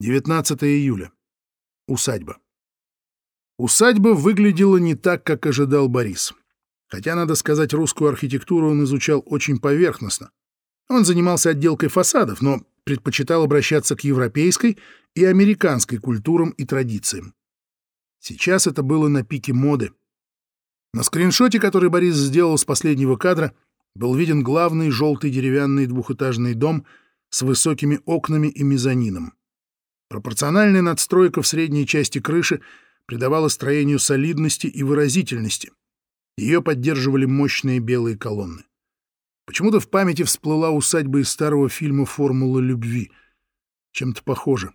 19 июля. Усадьба. Усадьба выглядела не так, как ожидал Борис. Хотя, надо сказать, русскую архитектуру он изучал очень поверхностно. Он занимался отделкой фасадов, но предпочитал обращаться к европейской и американской культурам и традициям. Сейчас это было на пике моды. На скриншоте, который Борис сделал с последнего кадра, был виден главный желтый деревянный двухэтажный дом с высокими окнами и мезонином. Пропорциональная надстройка в средней части крыши придавала строению солидности и выразительности. Ее поддерживали мощные белые колонны. Почему-то в памяти всплыла усадьба из старого фильма «Формула любви». Чем-то похоже.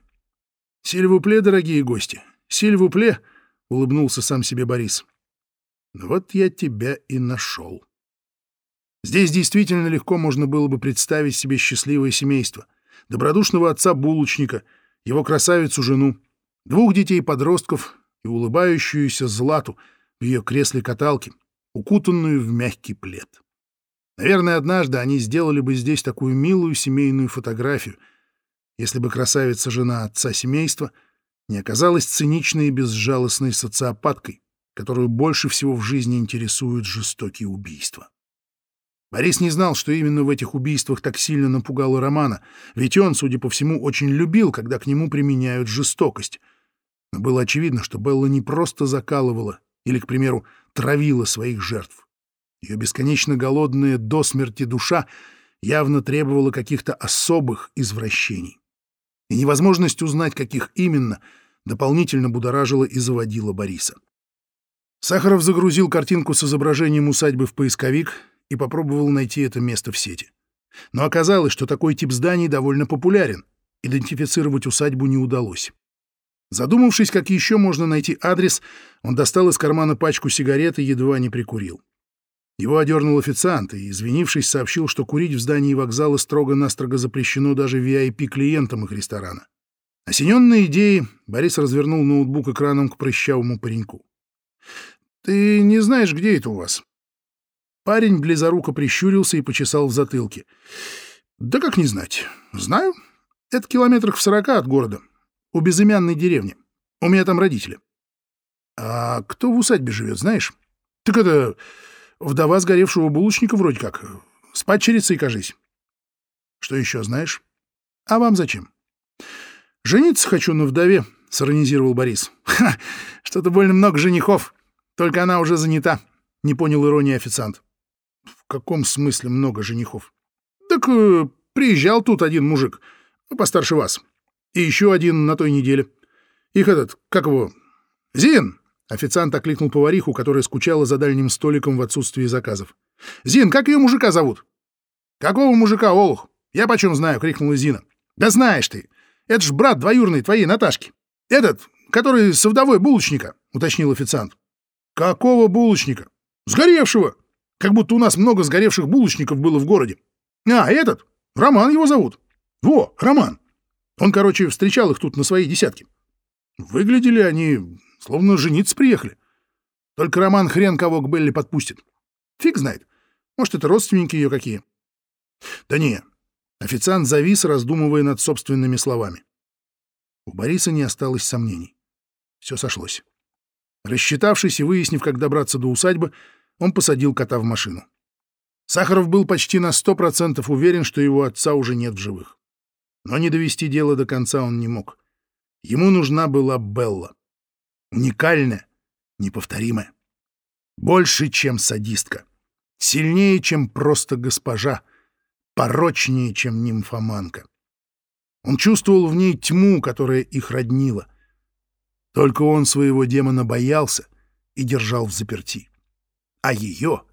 «Сильвупле, дорогие гости! Сильвупле!» — улыбнулся сам себе Борис. «Вот я тебя и нашел». Здесь действительно легко можно было бы представить себе счастливое семейство. Добродушного отца-булочника — его красавицу-жену, двух детей-подростков и улыбающуюся Злату в ее кресле-каталке, укутанную в мягкий плед. Наверное, однажды они сделали бы здесь такую милую семейную фотографию, если бы красавица-жена отца семейства не оказалась циничной и безжалостной социопаткой, которую больше всего в жизни интересуют жестокие убийства. Борис не знал, что именно в этих убийствах так сильно напугало Романа, ведь он, судя по всему, очень любил, когда к нему применяют жестокость. Но было очевидно, что Белла не просто закалывала или, к примеру, травила своих жертв. Ее бесконечно голодная до смерти душа явно требовала каких-то особых извращений. И невозможность узнать, каких именно, дополнительно будоражила и заводила Бориса. Сахаров загрузил картинку с изображением усадьбы в поисковик — и попробовал найти это место в сети. Но оказалось, что такой тип зданий довольно популярен. Идентифицировать усадьбу не удалось. Задумавшись, как еще можно найти адрес, он достал из кармана пачку сигарет и едва не прикурил. Его одернул официант и, извинившись, сообщил, что курить в здании вокзала строго-настрого запрещено даже VIP-клиентам их ресторана. Осененной идеей, Борис развернул ноутбук экраном к прыщавому пареньку. «Ты не знаешь, где это у вас?» Парень близоруко прищурился и почесал в затылке. «Да как не знать? Знаю. Это километрах в сорока от города. У безымянной деревни. У меня там родители». «А кто в усадьбе живет, знаешь?» «Так это вдова сгоревшего булочника вроде как. С падчерицей, кажись». «Что еще знаешь?» «А вам зачем?» «Жениться хочу на вдове», — сиронизировал Борис. «Ха! Что-то больно много женихов. Только она уже занята», — не понял иронии официант. В каком смысле много женихов? Так э, приезжал тут один мужик, постарше вас. И еще один на той неделе. Их этот, как его? Зин! Официант окликнул повариху, которая скучала за дальним столиком в отсутствии заказов. «Зин, как ее мужика зовут?» «Какого мужика, Олух? Я почем знаю?» — крикнула Зина. «Да знаешь ты! Это ж брат двоюрный твоей Наташки. Этот, который со вдовой булочника», — уточнил официант. «Какого булочника? Сгоревшего!» Как будто у нас много сгоревших булочников было в городе. А, этот? Роман его зовут. Во, Роман. Он, короче, встречал их тут на своей десятке. Выглядели они, словно жениться приехали. Только Роман хрен кого к Белли подпустит. Фиг знает. Может, это родственники ее какие. Да не. Официант завис, раздумывая над собственными словами. У Бориса не осталось сомнений. Все сошлось. Рассчитавшись и выяснив, как добраться до усадьбы, он посадил кота в машину. Сахаров был почти на сто процентов уверен, что его отца уже нет в живых. Но не довести дело до конца он не мог. Ему нужна была Белла. Уникальная, неповторимая. Больше, чем садистка. Сильнее, чем просто госпожа. Порочнее, чем нимфоманка. Он чувствовал в ней тьму, которая их роднила. Только он своего демона боялся и держал в заперти а ее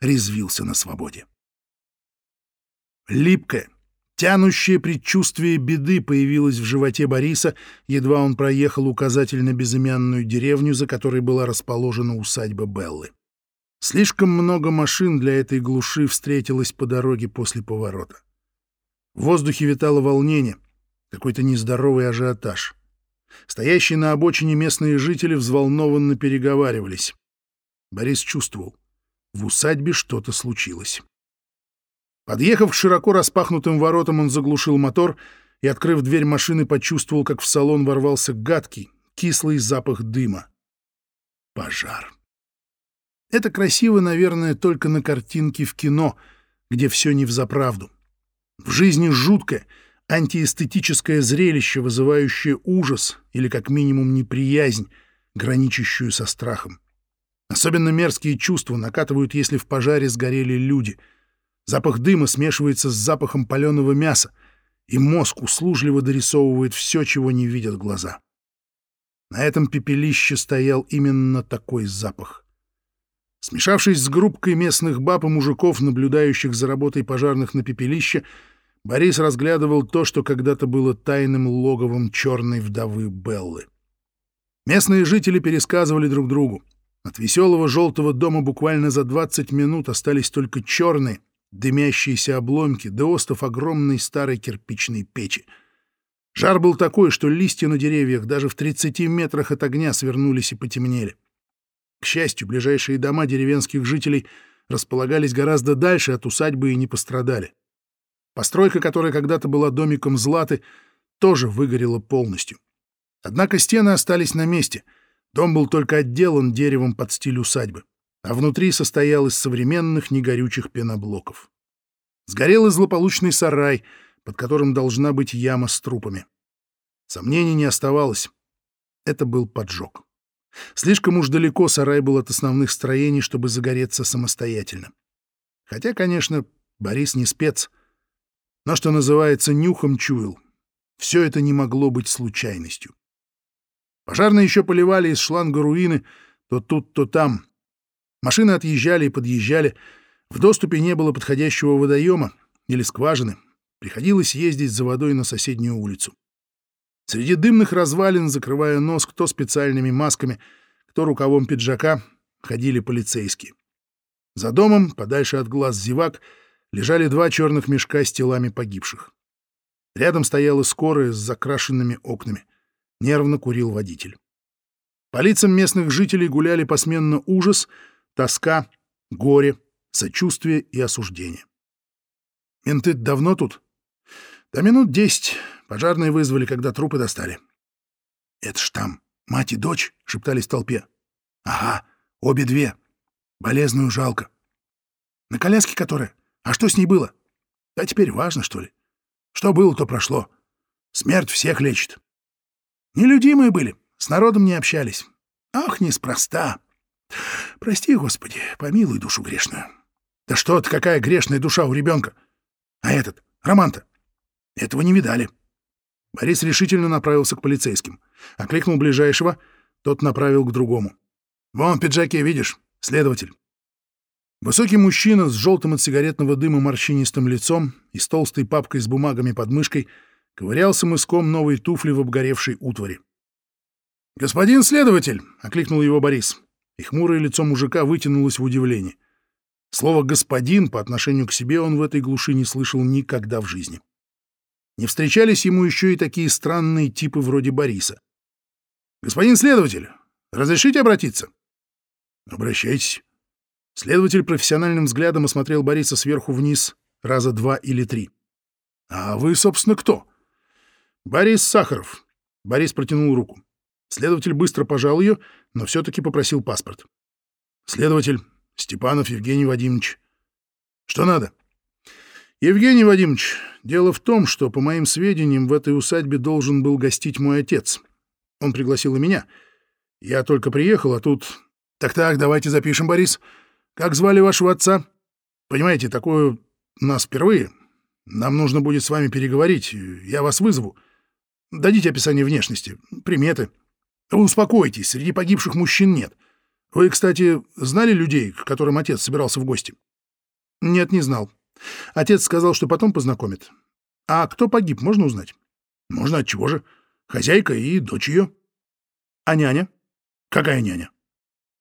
резвился на свободе. Липкое, тянущее предчувствие беды появилось в животе Бориса, едва он проехал указатель на безымянную деревню, за которой была расположена усадьба Беллы. Слишком много машин для этой глуши встретилось по дороге после поворота. В воздухе витало волнение, какой-то нездоровый ажиотаж. Стоящие на обочине местные жители взволнованно переговаривались. Борис чувствовал. В усадьбе что-то случилось. Подъехав к широко распахнутым воротам, он заглушил мотор и, открыв дверь машины, почувствовал, как в салон ворвался гадкий, кислый запах дыма. Пожар. Это красиво, наверное, только на картинке в кино, где все не взаправду. В жизни жуткое, антиэстетическое зрелище, вызывающее ужас или, как минимум, неприязнь, граничащую со страхом. Особенно мерзкие чувства накатывают, если в пожаре сгорели люди. Запах дыма смешивается с запахом паленого мяса, и мозг услужливо дорисовывает все, чего не видят глаза. На этом пепелище стоял именно такой запах. Смешавшись с группкой местных баб и мужиков, наблюдающих за работой пожарных на пепелище, Борис разглядывал то, что когда-то было тайным логовом черной вдовы Беллы. Местные жители пересказывали друг другу. От веселого желтого дома буквально за 20 минут остались только черные, дымящиеся обломки да остов огромной старой кирпичной печи. Жар был такой, что листья на деревьях даже в 30 метрах от огня свернулись и потемнели. К счастью, ближайшие дома деревенских жителей располагались гораздо дальше от усадьбы и не пострадали. Постройка, которая когда-то была домиком Златы, тоже выгорела полностью. Однако стены остались на месте. Дом был только отделан деревом под стиль усадьбы, а внутри состоял из современных негорючих пеноблоков. Сгорел и злополучный сарай, под которым должна быть яма с трупами. Сомнений не оставалось. Это был поджог. Слишком уж далеко сарай был от основных строений, чтобы загореться самостоятельно. Хотя, конечно, Борис не спец — но, что называется, нюхом чуял. Все это не могло быть случайностью. Пожарные еще поливали из шланга руины то тут, то там. Машины отъезжали и подъезжали. В доступе не было подходящего водоема или скважины. Приходилось ездить за водой на соседнюю улицу. Среди дымных развалин, закрывая нос кто специальными масками, кто рукавом пиджака, ходили полицейские. За домом, подальше от глаз зевак, лежали два черных мешка с телами погибших. Рядом стояла скорая с закрашенными окнами. Нервно курил водитель. По лицам местных жителей гуляли посменно ужас, тоска, горе, сочувствие и осуждение. «Менты давно тут?» «Да минут десять. Пожарные вызвали, когда трупы достали». «Это ж там мать и дочь?» — шептались в толпе. «Ага, обе две. Болезную жалко. На коляске которая?» А что с ней было? А теперь важно, что ли? Что было, то прошло. Смерть всех лечит. Нелюдимые были, с народом не общались. Ах, неспроста. Прости, Господи, помилуй душу грешную. Да что ты, какая грешная душа у ребенка? А этот, Роман-то? Этого не видали. Борис решительно направился к полицейским. Окликнул ближайшего, тот направил к другому. «Вон в пиджаке, видишь? Следователь. Высокий мужчина с желтым от сигаретного дыма морщинистым лицом и с толстой папкой с бумагами под мышкой ковырялся мыском новой туфли в обгоревшей утвари. «Господин следователь!» — окликнул его Борис, и хмурое лицо мужика вытянулось в удивлении. Слово «господин» по отношению к себе он в этой глуши не слышал никогда в жизни. Не встречались ему еще и такие странные типы вроде Бориса. «Господин следователь, разрешите обратиться?» «Обращайтесь». Следователь профессиональным взглядом осмотрел Бориса сверху вниз раза два или три. «А вы, собственно, кто?» «Борис Сахаров». Борис протянул руку. Следователь быстро пожал ее, но все-таки попросил паспорт. «Следователь Степанов Евгений Вадимович». «Что надо?» «Евгений Вадимович, дело в том, что, по моим сведениям, в этой усадьбе должен был гостить мой отец. Он пригласил и меня. Я только приехал, а тут...» «Так-так, давайте запишем, Борис». Как звали вашего отца? Понимаете, такое у нас впервые. Нам нужно будет с вами переговорить. Я вас вызову. Дадите описание внешности, приметы. Успокойтесь, среди погибших мужчин нет. Вы, кстати, знали людей, к которым отец собирался в гости? Нет, не знал. Отец сказал, что потом познакомит. А кто погиб, можно узнать? Можно, от чего же? Хозяйка и дочь ее. А няня? Какая няня?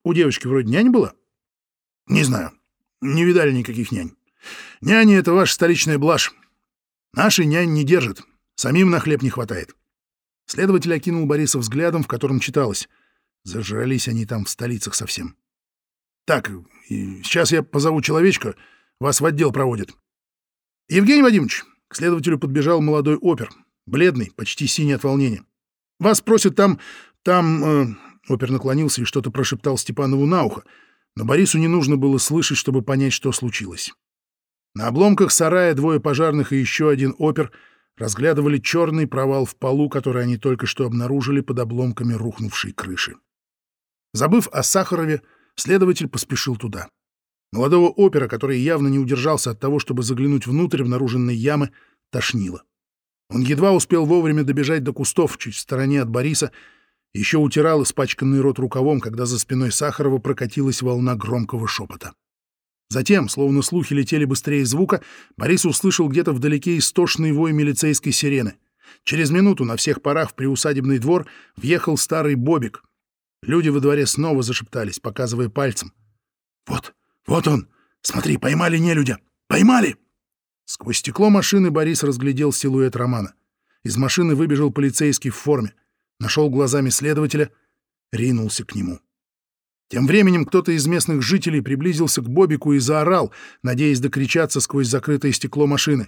У девочки вроде няня была? Не знаю. Не видали никаких нянь. Няни — это ваша столичная блажь. Наши нянь не держат. Самим на хлеб не хватает. Следователь окинул Бориса взглядом, в котором читалось. Зажрались они там в столицах совсем. Так, сейчас я позову человечка, вас в отдел проводят. Евгений Вадимович, к следователю подбежал молодой опер. бледный, почти синий от волнения. «Вас просят там... там...» э... Опер наклонился и что-то прошептал Степанову на ухо, но Борису не нужно было слышать, чтобы понять, что случилось. На обломках сарая двое пожарных и еще один опер разглядывали черный провал в полу, который они только что обнаружили под обломками рухнувшей крыши. Забыв о Сахарове, следователь поспешил туда. Молодого опера, который явно не удержался от того, чтобы заглянуть внутрь обнаруженной ямы, тошнило. Он едва успел вовремя добежать до кустов чуть в стороне от Бориса, еще утирал испачканный рот рукавом, когда за спиной Сахарова прокатилась волна громкого шепота. Затем, словно слухи летели быстрее звука, Борис услышал где-то вдалеке истошный вой милицейской сирены. Через минуту на всех парах в приусадебный двор въехал старый Бобик. Люди во дворе снова зашептались, показывая пальцем. «Вот, вот он! Смотри, поймали нелюдя! Поймали!» Сквозь стекло машины Борис разглядел силуэт Романа. Из машины выбежал полицейский в форме, нашел глазами следователя, ринулся к нему. Тем временем кто-то из местных жителей приблизился к Бобику и заорал, надеясь докричаться сквозь закрытое стекло машины.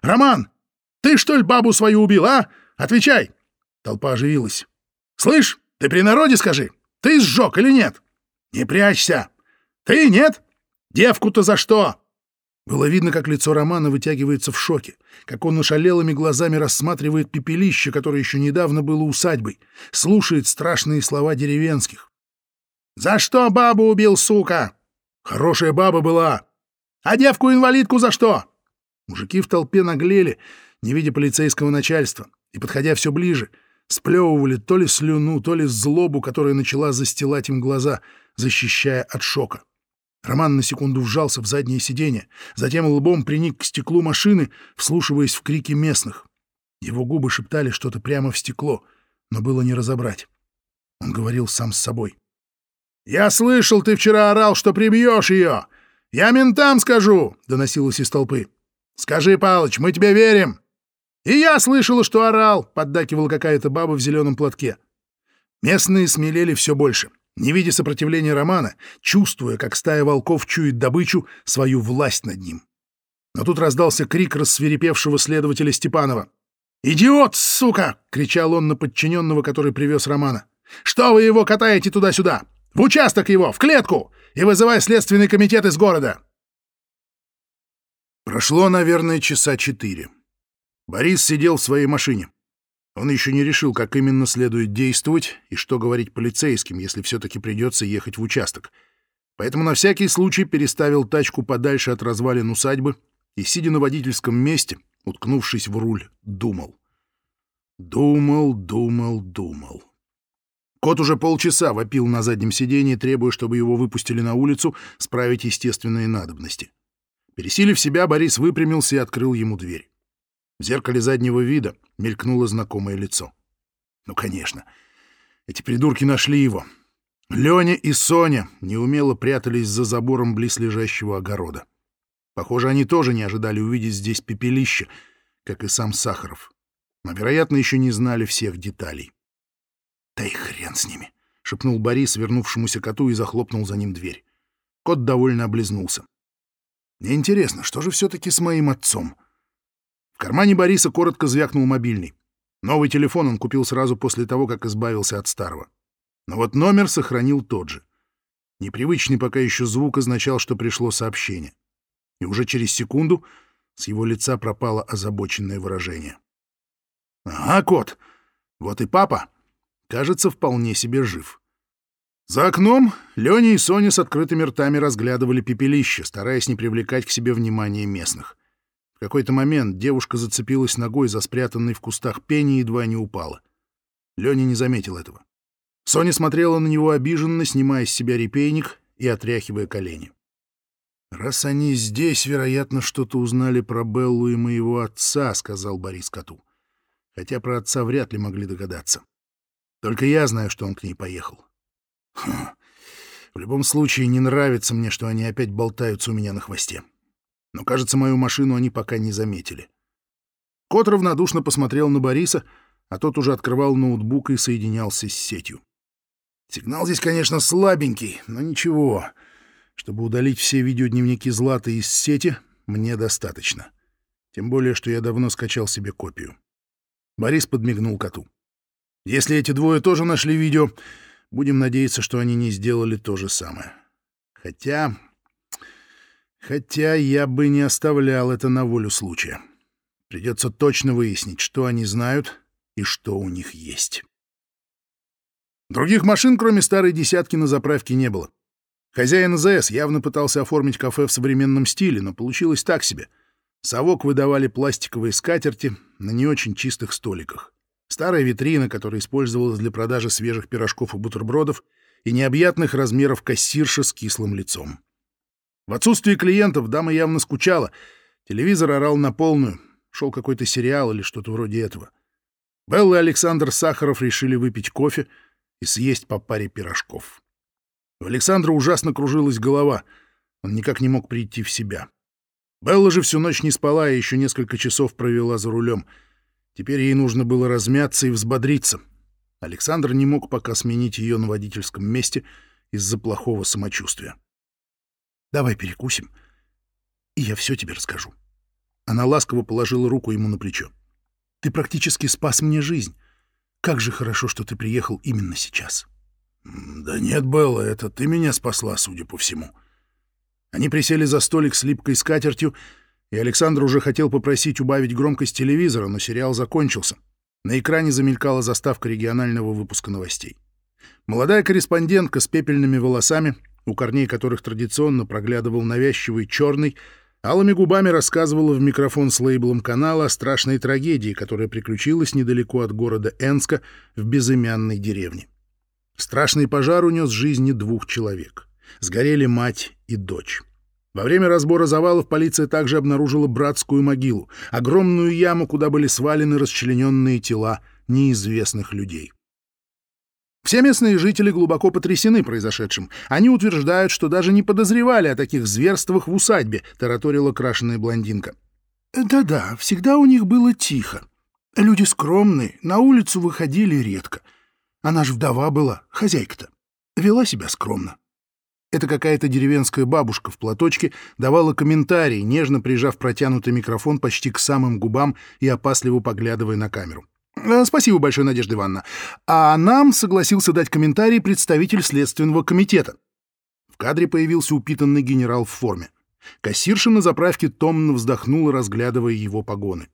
«Роман, ты что ли бабу свою убил, а? Отвечай!» Толпа оживилась. «Слышь, ты при народе скажи, ты сжег или нет? Не прячься! Ты нет? Девку-то за что?» Было видно, как лицо Романа вытягивается в шоке, как он ошалелыми глазами рассматривает пепелище, которое еще недавно было усадьбой, слушает страшные слова деревенских. «За что бабу убил, сука?» «Хорошая баба была». «А девку-инвалидку за что?» Мужики в толпе наглели, не видя полицейского начальства, и, подходя все ближе, сплевывали то ли слюну, то ли злобу, которая начала застилать им глаза, защищая от шока. Роман на секунду вжался в заднее сиденье, затем лбом приник к стеклу машины, вслушиваясь в крики местных. Его губы шептали что-то прямо в стекло, но было не разобрать. Он говорил сам с собой. «Я слышал, ты вчера орал, что прибьешь ее! Я ментам скажу!» — доносилось из толпы. «Скажи, Палыч, мы тебе верим!» «И я слышала, что орал!» — поддакивала какая-то баба в зеленом платке. Местные смелели все больше, не видя сопротивления Романа, чувствуя, как стая волков чует добычу, свою власть над ним. Но тут раздался крик рассверепевшего следователя Степанова. «Идиот, сука!» — кричал он на подчиненного, который привез Романа. «Что вы его катаете туда-сюда? В участок его! В клетку! И вызывай следственный комитет из города!» Прошло, наверное, часа четыре. Борис сидел в своей машине. Он еще не решил, как именно следует действовать и что говорить полицейским, если все-таки придется ехать в участок. Поэтому на всякий случай переставил тачку подальше от развалин усадьбы и, сидя на водительском месте, уткнувшись в руль, думал. Думал, думал, думал. Кот уже полчаса вопил на заднем сиденье, требуя, чтобы его выпустили на улицу справить естественные надобности. Пересилив себя, Борис выпрямился и открыл ему дверь. В зеркале заднего вида мелькнуло знакомое лицо. Ну, конечно. Эти придурки нашли его. Леня и Соня неумело прятались за забором близлежащего огорода. Похоже, они тоже не ожидали увидеть здесь пепелище, как и сам Сахаров. Но, вероятно, еще не знали всех деталей. «Да и хрен с ними!» — шепнул Борис вернувшемуся коту и захлопнул за ним дверь. Кот довольно облизнулся. «Мне интересно, что же все-таки с моим отцом?» В кармане Бориса коротко звякнул мобильный. Новый телефон он купил сразу после того, как избавился от старого. Но вот номер сохранил тот же. Непривычный пока еще звук означал, что пришло сообщение. И уже через секунду с его лица пропало озабоченное выражение. «Ага, кот, вот и папа!» Кажется, вполне себе жив. За окном Леня и Соня с открытыми ртами разглядывали пепелище, стараясь не привлекать к себе внимания местных. В какой-то момент девушка зацепилась ногой за спрятанный в кустах пень и едва не упала. Леня не заметил этого. Соня смотрела на него обиженно, снимая с себя репейник и отряхивая колени. «Раз они здесь, вероятно, что-то узнали про Беллу и моего отца», — сказал Борис коту. Хотя про отца вряд ли могли догадаться. Только я знаю, что он к ней поехал. Хм. В любом случае, не нравится мне, что они опять болтаются у меня на хвосте. Но, кажется, мою машину они пока не заметили. Кот равнодушно посмотрел на Бориса, а тот уже открывал ноутбук и соединялся с сетью. Сигнал здесь, конечно, слабенький, но ничего. Чтобы удалить все видеодневники Златы из сети, мне достаточно. Тем более, что я давно скачал себе копию. Борис подмигнул коту. Если эти двое тоже нашли видео, будем надеяться, что они не сделали то же самое. Хотя... Хотя я бы не оставлял это на волю случая. Придется точно выяснить, что они знают и что у них есть. Других машин, кроме старой десятки, на заправке не было. Хозяин ЗС явно пытался оформить кафе в современном стиле, но получилось так себе. Совок выдавали пластиковые скатерти на не очень чистых столиках. Старая витрина, которая использовалась для продажи свежих пирожков и бутербродов, и необъятных размеров кассирша с кислым лицом. В отсутствие клиентов дама явно скучала. Телевизор орал на полную. Шел какой-то сериал или что-то вроде этого. Белла и Александр Сахаров решили выпить кофе и съесть по паре пирожков. У Александра ужасно кружилась голова. Он никак не мог прийти в себя. Белла же всю ночь не спала и еще несколько часов провела за рулем. Теперь ей нужно было размяться и взбодриться. Александр не мог пока сменить ее на водительском месте из-за плохого самочувствия. «Давай перекусим, и я все тебе расскажу». Она ласково положила руку ему на плечо. «Ты практически спас мне жизнь. Как же хорошо, что ты приехал именно сейчас». «Да нет, Белла, это ты меня спасла, судя по всему». Они присели за столик с липкой скатертью, и Александр уже хотел попросить убавить громкость телевизора, но сериал закончился. На экране замелькала заставка регионального выпуска новостей. Молодая корреспондентка с пепельными волосами, у корней которых традиционно проглядывал навязчивый черный, алыми губами рассказывала в микрофон с лейблом канала о страшной трагедии, которая приключилась недалеко от города Энска в безымянной деревне. Страшный пожар унес жизни двух человек. Сгорели мать и дочь. Во время разбора завалов полиция также обнаружила братскую могилу, огромную яму, куда были свалены расчлененные тела неизвестных людей. Все местные жители глубоко потрясены произошедшим. Они утверждают, что даже не подозревали о таких зверствах в усадьбе, тараторила крашеная блондинка. Да-да, всегда у них было тихо. Люди скромные, на улицу выходили редко. Она ж вдова была, хозяйка-то. Вела себя скромно. Это какая-то деревенская бабушка в платочке давала комментарии, нежно прижав протянутый микрофон почти к самым губам и опасливо поглядывая на камеру. «Э, «Спасибо большое, Надежда Ивановна. А нам согласился дать комментарий представитель Следственного комитета». В кадре появился упитанный генерал в форме. Кассирша на заправке томно вздохнула, разглядывая его погоны.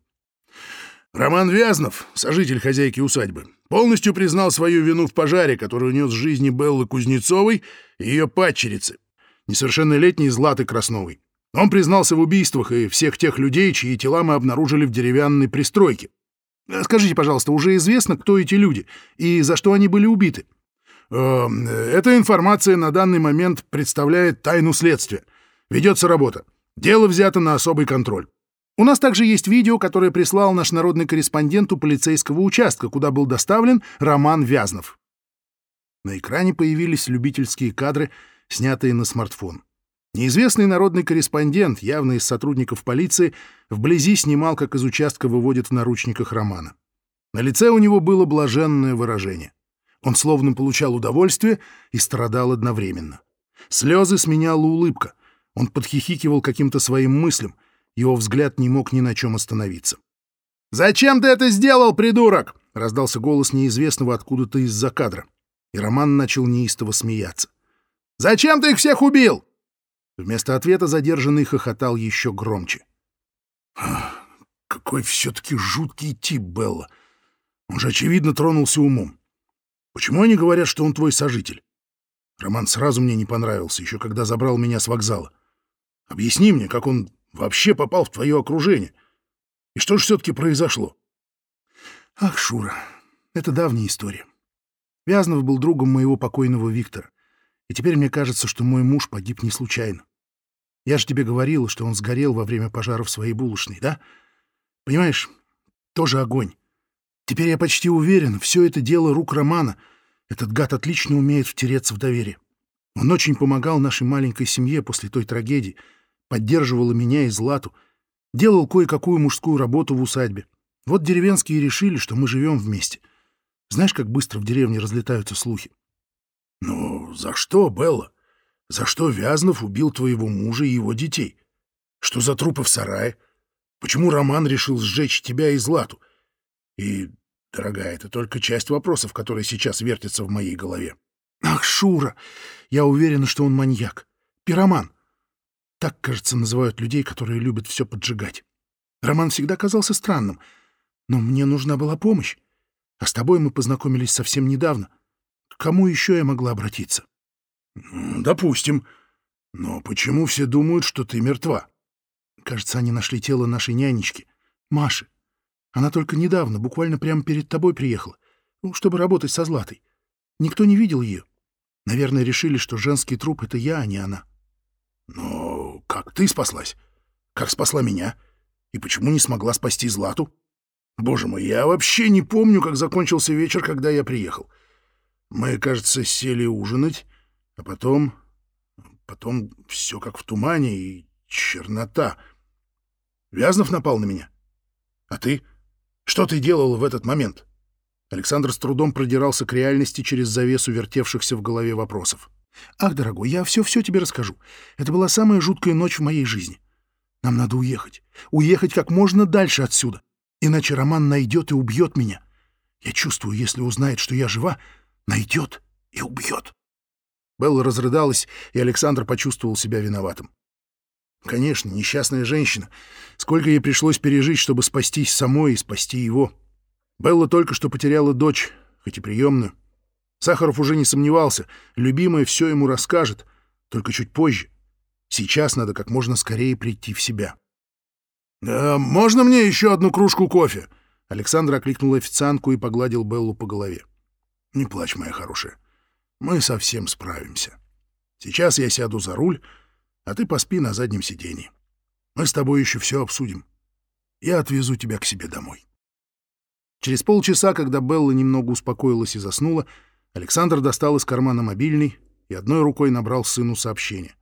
Роман Вязнов, сожитель хозяйки усадьбы, полностью признал свою вину в пожаре, который унес жизни Беллы Кузнецовой и ее падчерицы, несовершеннолетней Златы Красновой. Он признался в убийствах и всех тех людей, чьи тела мы обнаружили в деревянной пристройке. Скажите, пожалуйста, уже известно, кто эти люди и за что они были убиты? Э, эта информация на данный момент представляет тайну следствия. Ведется работа. Дело взято на особый контроль. У нас также есть видео, которое прислал наш народный корреспондент у полицейского участка, куда был доставлен Роман Вязнов. На экране появились любительские кадры, снятые на смартфон. Неизвестный народный корреспондент, явно из сотрудников полиции, вблизи снимал, как из участка выводят в наручниках Романа. На лице у него было блаженное выражение. Он словно получал удовольствие и страдал одновременно. Слезы сменяла улыбка. Он подхихикивал каким-то своим мыслям — его взгляд не мог ни на чем остановиться. «Зачем ты это сделал, придурок?» — раздался голос неизвестного откуда-то из-за кадра. И Роман начал неистово смеяться. «Зачем ты их всех убил?» Вместо ответа задержанный хохотал еще громче. «Какой все-таки жуткий тип, Белла. Он же, очевидно, тронулся умом. Почему они говорят, что он твой сожитель? Роман сразу мне не понравился, еще когда забрал меня с вокзала. Объясни мне, как он вообще попал в твое окружение? И что же все-таки произошло? Ах, Шура, это давняя история. Вязнов был другом моего покойного Виктора. И теперь мне кажется, что мой муж погиб не случайно. Я же тебе говорил, что он сгорел во время пожара в своей булочной, да? Понимаешь, тоже огонь. Теперь я почти уверен, все это дело рук Романа. Этот гад отлично умеет втереться в доверие. Он очень помогал нашей маленькой семье после той трагедии — поддерживала меня и Злату, делал кое-какую мужскую работу в усадьбе. Вот деревенские решили, что мы живем вместе. Знаешь, как быстро в деревне разлетаются слухи? — Ну, за что, Белла? За что Вязнов убил твоего мужа и его детей? Что за трупы в сарае? Почему Роман решил сжечь тебя и Злату? И, дорогая, это только часть вопросов, которые сейчас вертятся в моей голове. Ах, Шура! Я уверена, что он маньяк. Пироман. Так, кажется, называют людей, которые любят все поджигать. Роман всегда казался странным, но мне нужна была помощь. А с тобой мы познакомились совсем недавно. К кому еще я могла обратиться? Допустим. Но почему все думают, что ты мертва? Кажется, они нашли тело нашей нянечки, Маши. Она только недавно, буквально прямо перед тобой приехала, ну, чтобы работать со Златой. Никто не видел ее. Наверное, решили, что женский труп — это я, а не она. Но как ты спаслась? Как спасла меня? И почему не смогла спасти Злату? Боже мой, я вообще не помню, как закончился вечер, когда я приехал. Мы, кажется, сели ужинать, а потом... Потом все как в тумане и чернота. Вязнов напал на меня. А ты? Что ты делал в этот момент? Александр с трудом продирался к реальности через завесу вертевшихся в голове вопросов. «Ах, дорогой, я все-все тебе расскажу. Это была самая жуткая ночь в моей жизни. Нам надо уехать. Уехать как можно дальше отсюда. Иначе Роман найдет и убьет меня. Я чувствую, если узнает, что я жива, найдет и убьет». Белла разрыдалась, и Александр почувствовал себя виноватым. Конечно, несчастная женщина. Сколько ей пришлось пережить, чтобы спастись самой и спасти его. Белла только что потеряла дочь, хоть и приемную. Сахаров уже не сомневался, любимая все ему расскажет, только чуть позже. Сейчас надо как можно скорее прийти в себя. «Э, «Можно мне еще одну кружку кофе?» Александр окликнул официантку и погладил Беллу по голове. «Не плачь, моя хорошая. Мы совсем справимся. Сейчас я сяду за руль, а ты поспи на заднем сиденье. Мы с тобой еще все обсудим. Я отвезу тебя к себе домой». Через полчаса, когда Белла немного успокоилась и заснула, Александр достал из кармана мобильный и одной рукой набрал сыну сообщение.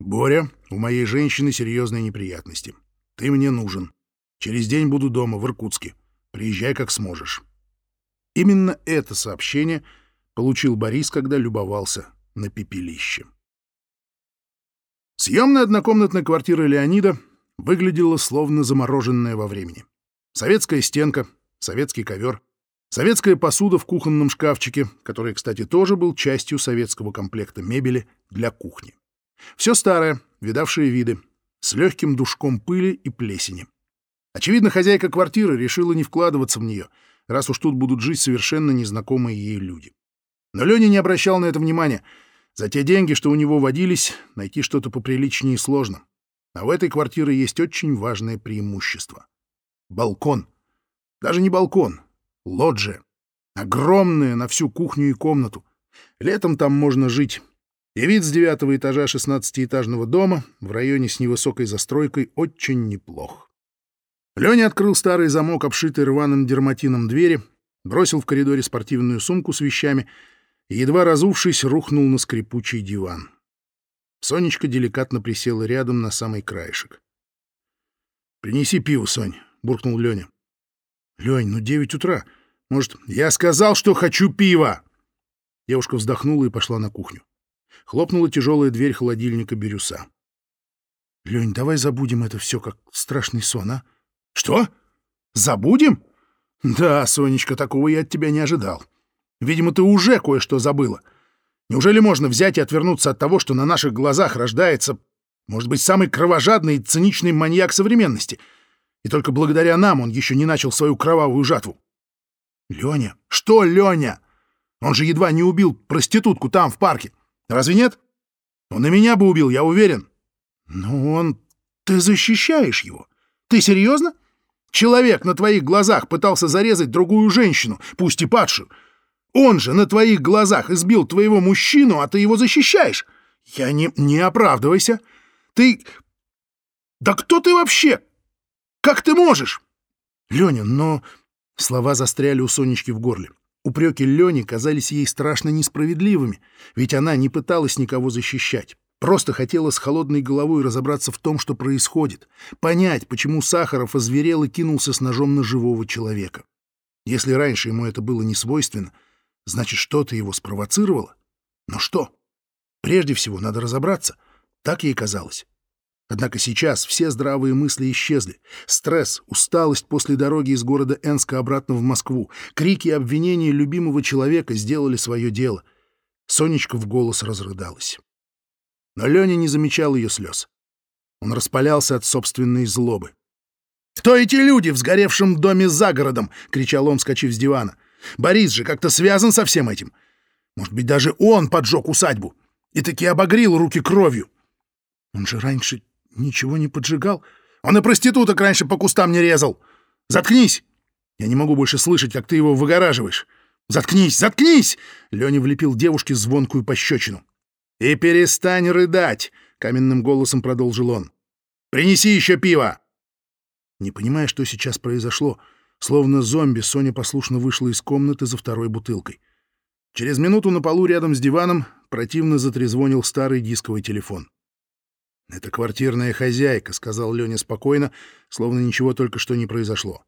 «Боря, у моей женщины серьезные неприятности. Ты мне нужен. Через день буду дома, в Иркутске. Приезжай, как сможешь». Именно это сообщение получил Борис, когда любовался на пепелище. Съемная однокомнатная квартира Леонида выглядела словно замороженная во времени. Советская стенка, советский ковер, советская посуда в кухонном шкафчике, который, кстати, тоже был частью советского комплекта мебели для кухни. Все старое, видавшие виды, с легким душком пыли и плесени. Очевидно, хозяйка квартиры решила не вкладываться в нее, раз уж тут будут жить совершенно незнакомые ей люди. Но Леня не обращал на это внимания. За те деньги, что у него водились, найти что-то поприличнее сложно. А в этой квартире есть очень важное преимущество. Балкон. Даже не балкон, лоджия. Огромная на всю кухню и комнату. Летом там можно жить. И вид с девятого этажа шестнадцатиэтажного дома в районе с невысокой застройкой очень неплох. Леня открыл старый замок, обшитый рваным дерматином двери, бросил в коридоре спортивную сумку с вещами и, едва разувшись, рухнул на скрипучий диван. Сонечка деликатно присела рядом на самый краешек. «Принеси пиво, Сонь», — буркнул Леня. «Лень, ну девять утра. Может, я сказал, что хочу пива!» Девушка вздохнула и пошла на кухню. Хлопнула тяжелая дверь холодильника бирюса. «Лень, давай забудем это все как страшный сон, а?» «Что? Забудем?» «Да, Сонечка, такого я от тебя не ожидал. Видимо, ты уже кое-что забыла. Неужели можно взять и отвернуться от того, что на наших глазах рождается, может быть, самый кровожадный и циничный маньяк современности — и только благодаря нам он еще не начал свою кровавую жатву. Леня? Что Леня? Он же едва не убил проститутку там, в парке. Разве нет? Он и меня бы убил, я уверен. Ну он... Ты защищаешь его? Ты серьезно? Человек на твоих глазах пытался зарезать другую женщину, пусть и падшую. Он же на твоих глазах избил твоего мужчину, а ты его защищаешь. Я не... Не оправдывайся. Ты... Да кто ты вообще? Как ты можешь?» «Леня, но...» Слова застряли у Сонечки в горле. Упреки Лени казались ей страшно несправедливыми, ведь она не пыталась никого защищать. Просто хотела с холодной головой разобраться в том, что происходит, понять, почему Сахаров озверел и кинулся с ножом на живого человека. Если раньше ему это было не свойственно, значит, что-то его спровоцировало. Но что? Прежде всего, надо разобраться. Так ей казалось. Однако сейчас все здравые мысли исчезли. Стресс, усталость после дороги из города Энска обратно в Москву, крики и обвинения любимого человека сделали свое дело. Сонечка в голос разрыдалась. Но Леня не замечал ее слез. Он распалялся от собственной злобы. «Кто эти люди в сгоревшем доме за городом?» — кричал он, скачив с дивана. «Борис же как-то связан со всем этим. Может быть, даже он поджег усадьбу и таки обогрил руки кровью. Он же раньше ничего не поджигал. Он и проституток раньше по кустам не резал. Заткнись! Я не могу больше слышать, как ты его выгораживаешь. Заткнись, заткнись! Леня влепил девушке звонкую пощечину. И перестань рыдать, каменным голосом продолжил он. Принеси еще пиво. Не понимая, что сейчас произошло, словно зомби, Соня послушно вышла из комнаты за второй бутылкой. Через минуту на полу рядом с диваном противно затрезвонил старый дисковый телефон. «Это квартирная хозяйка», — сказал Леня спокойно, словно ничего только что не произошло.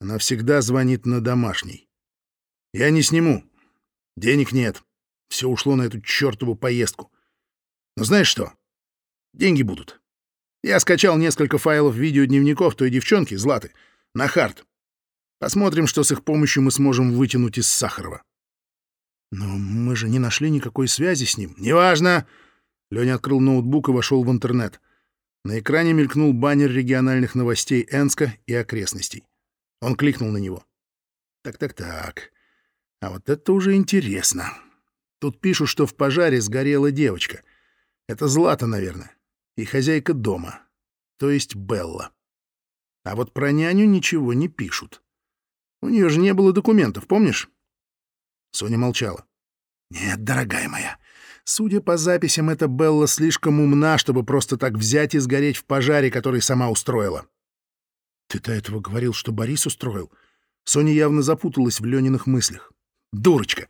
«Она всегда звонит на домашний. Я не сниму. Денег нет. Все ушло на эту чертову поездку. Но знаешь что? Деньги будут. Я скачал несколько файлов видеодневников той девчонки, Златы, на хард. Посмотрим, что с их помощью мы сможем вытянуть из Сахарова. Но мы же не нашли никакой связи с ним. Неважно. Леня открыл ноутбук и вошел в интернет. На экране мелькнул баннер региональных новостей Энска и окрестностей. Он кликнул на него. Так-так-так. А вот это уже интересно. Тут пишут, что в пожаре сгорела девочка. Это Злата, наверное. И хозяйка дома. То есть Белла. А вот про няню ничего не пишут. У нее же не было документов, помнишь? Соня молчала. «Нет, дорогая моя, Судя по записям, эта Белла слишком умна, чтобы просто так взять и сгореть в пожаре, который сама устроила. Ты до этого говорил, что Борис устроил? Соня явно запуталась в Лениных мыслях. Дурочка!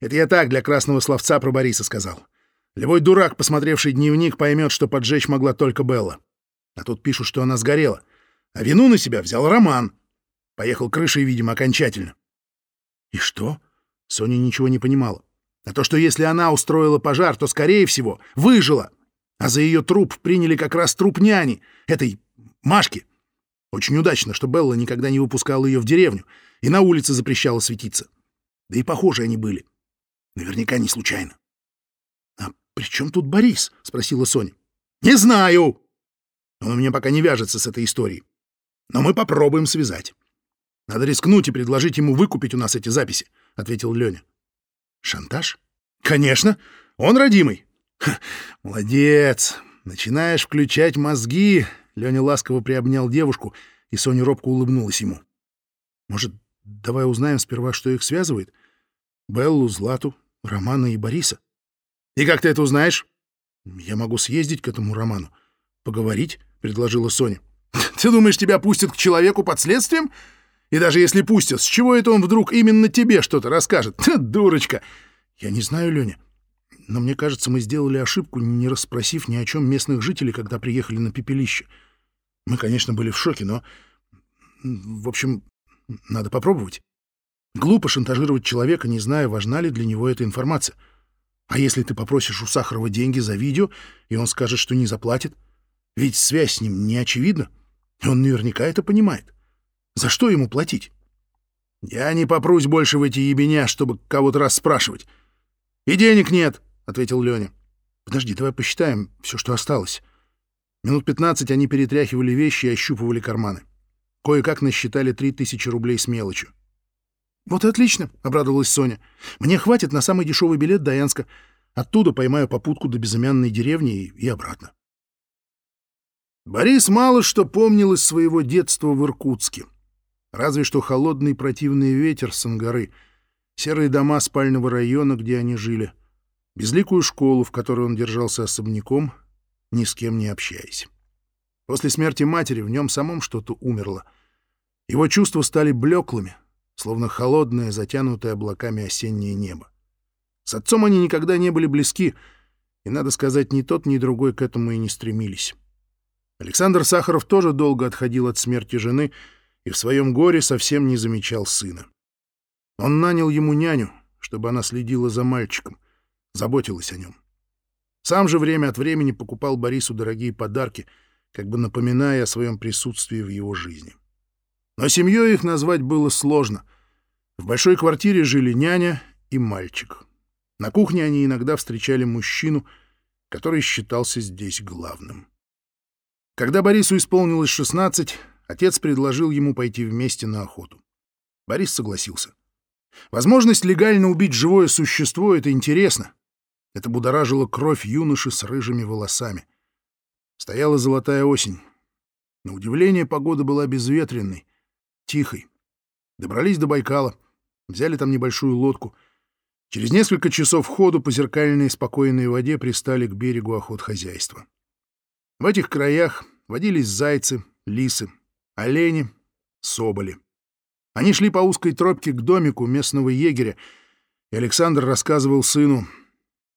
Это я так для красного словца про Бориса сказал. Любой дурак, посмотревший дневник, поймет, что поджечь могла только Белла. А тут пишут, что она сгорела. А вину на себя взял Роман. Поехал крышей, видимо, окончательно. И что? Соня ничего не понимала. А то, что если она устроила пожар, то, скорее всего, выжила. А за ее труп приняли как раз труп няни, этой Машки. Очень удачно, что Белла никогда не выпускала ее в деревню и на улице запрещала светиться. Да и похожи они были. Наверняка не случайно. — А при чем тут Борис? — спросила Соня. — Не знаю. Он у меня пока не вяжется с этой историей. Но мы попробуем связать. Надо рискнуть и предложить ему выкупить у нас эти записи, — ответил Леня. Шантаж? Конечно, он родимый. Ха, молодец. Начинаешь включать мозги. Леня ласково приобнял девушку, и Соня робко улыбнулась ему. Может, давай узнаем сперва, что их связывает? Беллу, Злату, Романа и Бориса. И как ты это узнаешь? Я могу съездить к этому Роману. Поговорить, предложила Соня. Ты думаешь, тебя пустят к человеку под следствием? И даже если пустят, с чего это он вдруг именно тебе что-то расскажет? Ха, дурочка! Я не знаю, Леня. Но мне кажется, мы сделали ошибку, не расспросив ни о чем местных жителей, когда приехали на пепелище. Мы, конечно, были в шоке, но... В общем, надо попробовать. Глупо шантажировать человека, не зная, важна ли для него эта информация. А если ты попросишь у Сахарова деньги за видео, и он скажет, что не заплатит? Ведь связь с ним не очевидна, и он наверняка это понимает. За что ему платить? Я не попрусь больше в эти ебеня, чтобы кого-то расспрашивать. И денег нет, — ответил Леня. Подожди, давай посчитаем все, что осталось. Минут пятнадцать они перетряхивали вещи и ощупывали карманы. Кое-как насчитали три тысячи рублей с мелочью. «Вот и отлично», — обрадовалась Соня. «Мне хватит на самый дешевый билет до Янска. Оттуда поймаю попутку до безымянной деревни и, и обратно». Борис мало что помнил из своего детства в Иркутске. Разве что холодный противный ветер с ангары, серые дома спального района, где они жили, безликую школу, в которой он держался особняком, ни с кем не общаясь. После смерти матери в нем самом что-то умерло. Его чувства стали блеклыми, словно холодное, затянутое облаками осеннее небо. С отцом они никогда не были близки, и, надо сказать, ни тот, ни другой к этому и не стремились. Александр Сахаров тоже долго отходил от смерти жены — и в своем горе совсем не замечал сына. Он нанял ему няню, чтобы она следила за мальчиком, заботилась о нем. Сам же время от времени покупал Борису дорогие подарки, как бы напоминая о своем присутствии в его жизни. Но семьей их назвать было сложно. В большой квартире жили няня и мальчик. На кухне они иногда встречали мужчину, который считался здесь главным. Когда Борису исполнилось 16, отец предложил ему пойти вместе на охоту. Борис согласился. Возможность легально убить живое существо — это интересно. Это будоражило кровь юноши с рыжими волосами. Стояла золотая осень. На удивление, погода была безветренной, тихой. Добрались до Байкала, взяли там небольшую лодку. Через несколько часов ходу по зеркальной спокойной воде пристали к берегу охотхозяйства. В этих краях водились зайцы, лисы, олени, соболи. Они шли по узкой тропке к домику местного егеря, и Александр рассказывал сыну,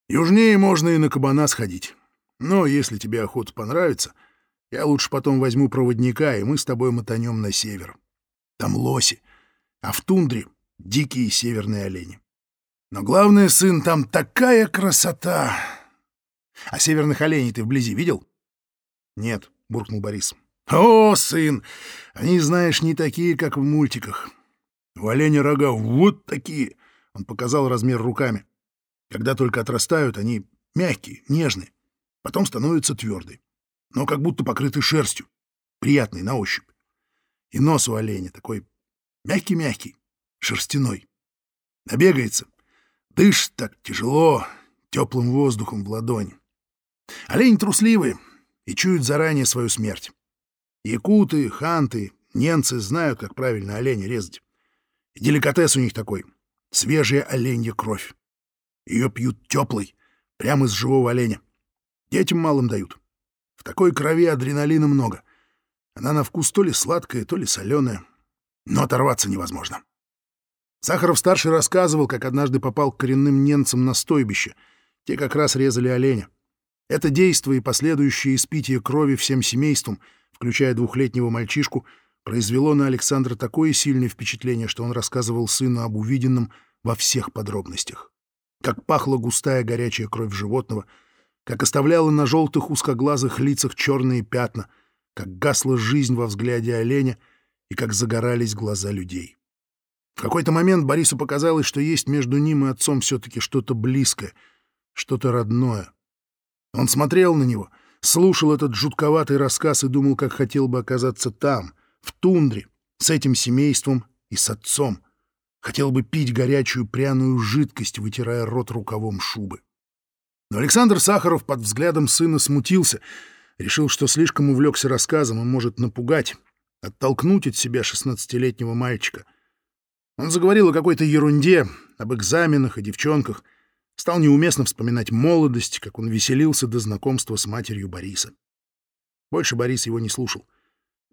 «Южнее можно и на кабана сходить. Но если тебе охота понравится, я лучше потом возьму проводника, и мы с тобой мотанем на север. Там лоси, а в тундре — дикие северные олени. Но главное, сын, там такая красота! А северных оленей ты вблизи видел?» «Нет», — буркнул Борис. «О, сын! Они, знаешь, не такие, как в мультиках. У оленя рога вот такие!» Он показал размер руками. Когда только отрастают, они мягкие, нежные. Потом становятся твердые, но как будто покрыты шерстью, приятный на ощупь. И нос у оленя такой мягкий-мягкий, шерстяной. Набегается, дышит так тяжело, теплым воздухом в ладони. Олени трусливые и чуют заранее свою смерть. Якуты, ханты, ненцы знают, как правильно оленя резать. И деликатес у них такой — свежая оленья кровь. Ее пьют теплой, прямо из живого оленя. Детям малым дают. В такой крови адреналина много. Она на вкус то ли сладкая, то ли соленая. Но оторваться невозможно. Сахаров-старший рассказывал, как однажды попал к коренным немцам на стойбище. Те как раз резали оленя. Это действо и последующее испитие крови всем семейством — включая двухлетнего мальчишку, произвело на Александра такое сильное впечатление, что он рассказывал сыну об увиденном во всех подробностях. Как пахла густая горячая кровь животного, как оставляла на желтых узкоглазых лицах черные пятна, как гасла жизнь во взгляде оленя и как загорались глаза людей. В какой-то момент Борису показалось, что есть между ним и отцом все-таки что-то близкое, что-то родное. Он смотрел на него, слушал этот жутковатый рассказ и думал, как хотел бы оказаться там, в тундре, с этим семейством и с отцом. Хотел бы пить горячую пряную жидкость, вытирая рот рукавом шубы. Но Александр Сахаров под взглядом сына смутился, решил, что слишком увлекся рассказом и может напугать, оттолкнуть от себя шестнадцатилетнего мальчика. Он заговорил о какой-то ерунде, об экзаменах и девчонках — Стал неуместно вспоминать молодость, как он веселился до знакомства с матерью Бориса. Больше Борис его не слушал.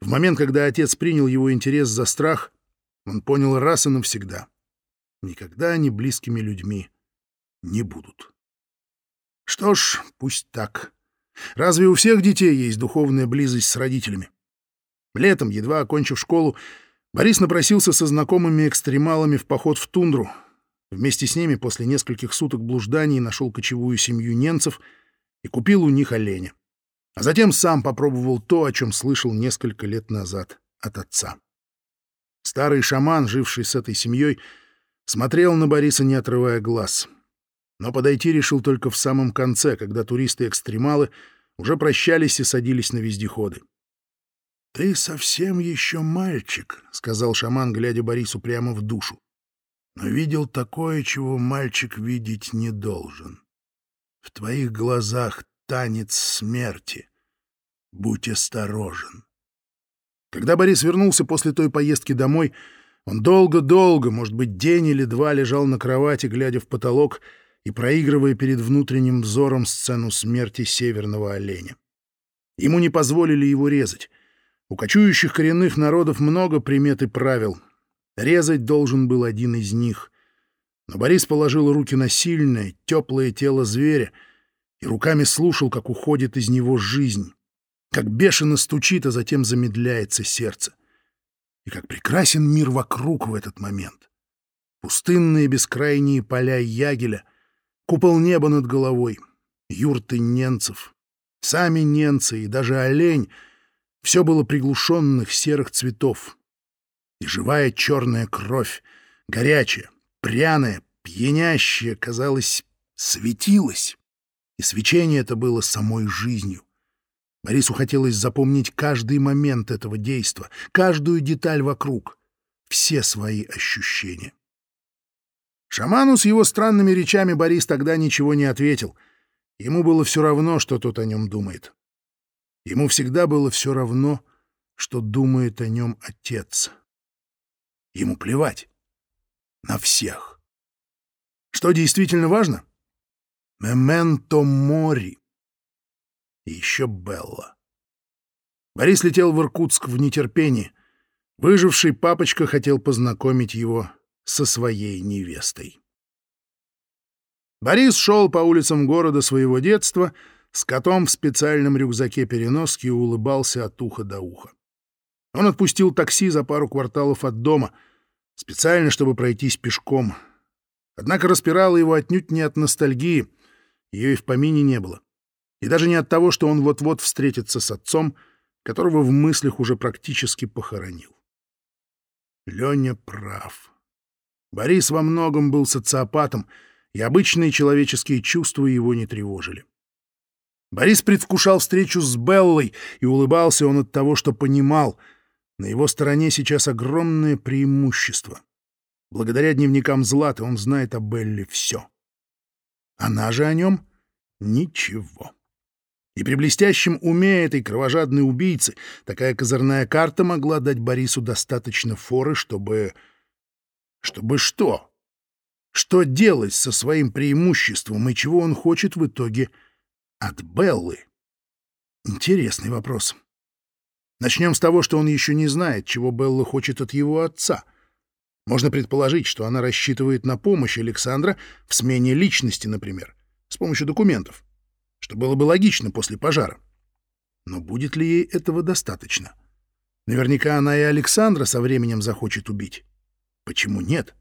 В момент, когда отец принял его интерес за страх, он понял раз и навсегда. Никогда они близкими людьми не будут. Что ж, пусть так. Разве у всех детей есть духовная близость с родителями? Летом, едва окончив школу, Борис напросился со знакомыми экстремалами в поход в тундру — Вместе с ними после нескольких суток блужданий нашел кочевую семью ненцев и купил у них оленя. А затем сам попробовал то, о чем слышал несколько лет назад от отца. Старый шаман, живший с этой семьей, смотрел на Бориса, не отрывая глаз. Но подойти решил только в самом конце, когда туристы-экстремалы уже прощались и садились на вездеходы. «Ты совсем еще мальчик», — сказал шаман, глядя Борису прямо в душу но видел такое, чего мальчик видеть не должен. В твоих глазах танец смерти. Будь осторожен. Когда Борис вернулся после той поездки домой, он долго-долго, может быть, день или два лежал на кровати, глядя в потолок и проигрывая перед внутренним взором сцену смерти северного оленя. Ему не позволили его резать. У кочующих коренных народов много примет и правил, Резать должен был один из них. Но Борис положил руки на сильное, теплое тело зверя и руками слушал, как уходит из него жизнь, как бешено стучит, а затем замедляется сердце. И как прекрасен мир вокруг в этот момент. Пустынные бескрайние поля Ягеля, купол неба над головой, юрты ненцев, сами ненцы и даже олень — все было приглушенных серых цветов. И живая черная кровь, горячая, пряная, пьянящая, казалось, светилась. И свечение это было самой жизнью. Борису хотелось запомнить каждый момент этого действа, каждую деталь вокруг, все свои ощущения. Шаману с его странными речами Борис тогда ничего не ответил. Ему было все равно, что тот о нем думает. Ему всегда было все равно, что думает о нем отец. Ему плевать. На всех. Что действительно важно? Мементо мори. И еще Белла. Борис летел в Иркутск в нетерпении. Выживший папочка хотел познакомить его со своей невестой. Борис шел по улицам города своего детства с котом в специальном рюкзаке переноски и улыбался от уха до уха. Он отпустил такси за пару кварталов от дома, специально, чтобы пройтись пешком. Однако распирало его отнюдь не от ностальгии, ее и в помине не было. И даже не от того, что он вот-вот встретится с отцом, которого в мыслях уже практически похоронил. Леня прав. Борис во многом был социопатом, и обычные человеческие чувства его не тревожили. Борис предвкушал встречу с Беллой, и улыбался он от того, что понимал, на его стороне сейчас огромное преимущество. Благодаря дневникам Златы он знает о Белле все. Она же о нем — ничего. И при блестящем уме этой кровожадной убийцы такая козырная карта могла дать Борису достаточно форы, чтобы чтобы что? Что делать со своим преимуществом и чего он хочет в итоге от Беллы? Интересный вопрос. Начнем с того, что он еще не знает, чего Белла хочет от его отца. Можно предположить, что она рассчитывает на помощь Александра в смене личности, например, с помощью документов, что было бы логично после пожара. Но будет ли ей этого достаточно? Наверняка она и Александра со временем захочет убить. Почему нет?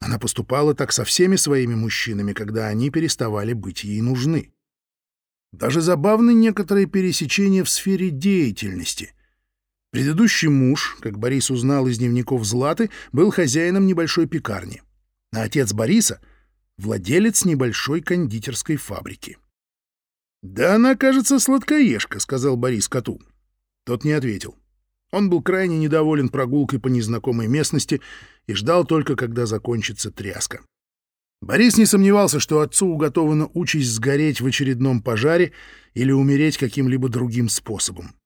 Она поступала так со всеми своими мужчинами, когда они переставали быть ей нужны. Даже забавны некоторые пересечения в сфере деятельности. Предыдущий муж, как Борис узнал из дневников Златы, был хозяином небольшой пекарни, а отец Бориса — владелец небольшой кондитерской фабрики. «Да она, кажется, сладкоежка», — сказал Борис коту. Тот не ответил. Он был крайне недоволен прогулкой по незнакомой местности и ждал только, когда закончится тряска. Борис не сомневался, что отцу уготована участь сгореть в очередном пожаре или умереть каким-либо другим способом.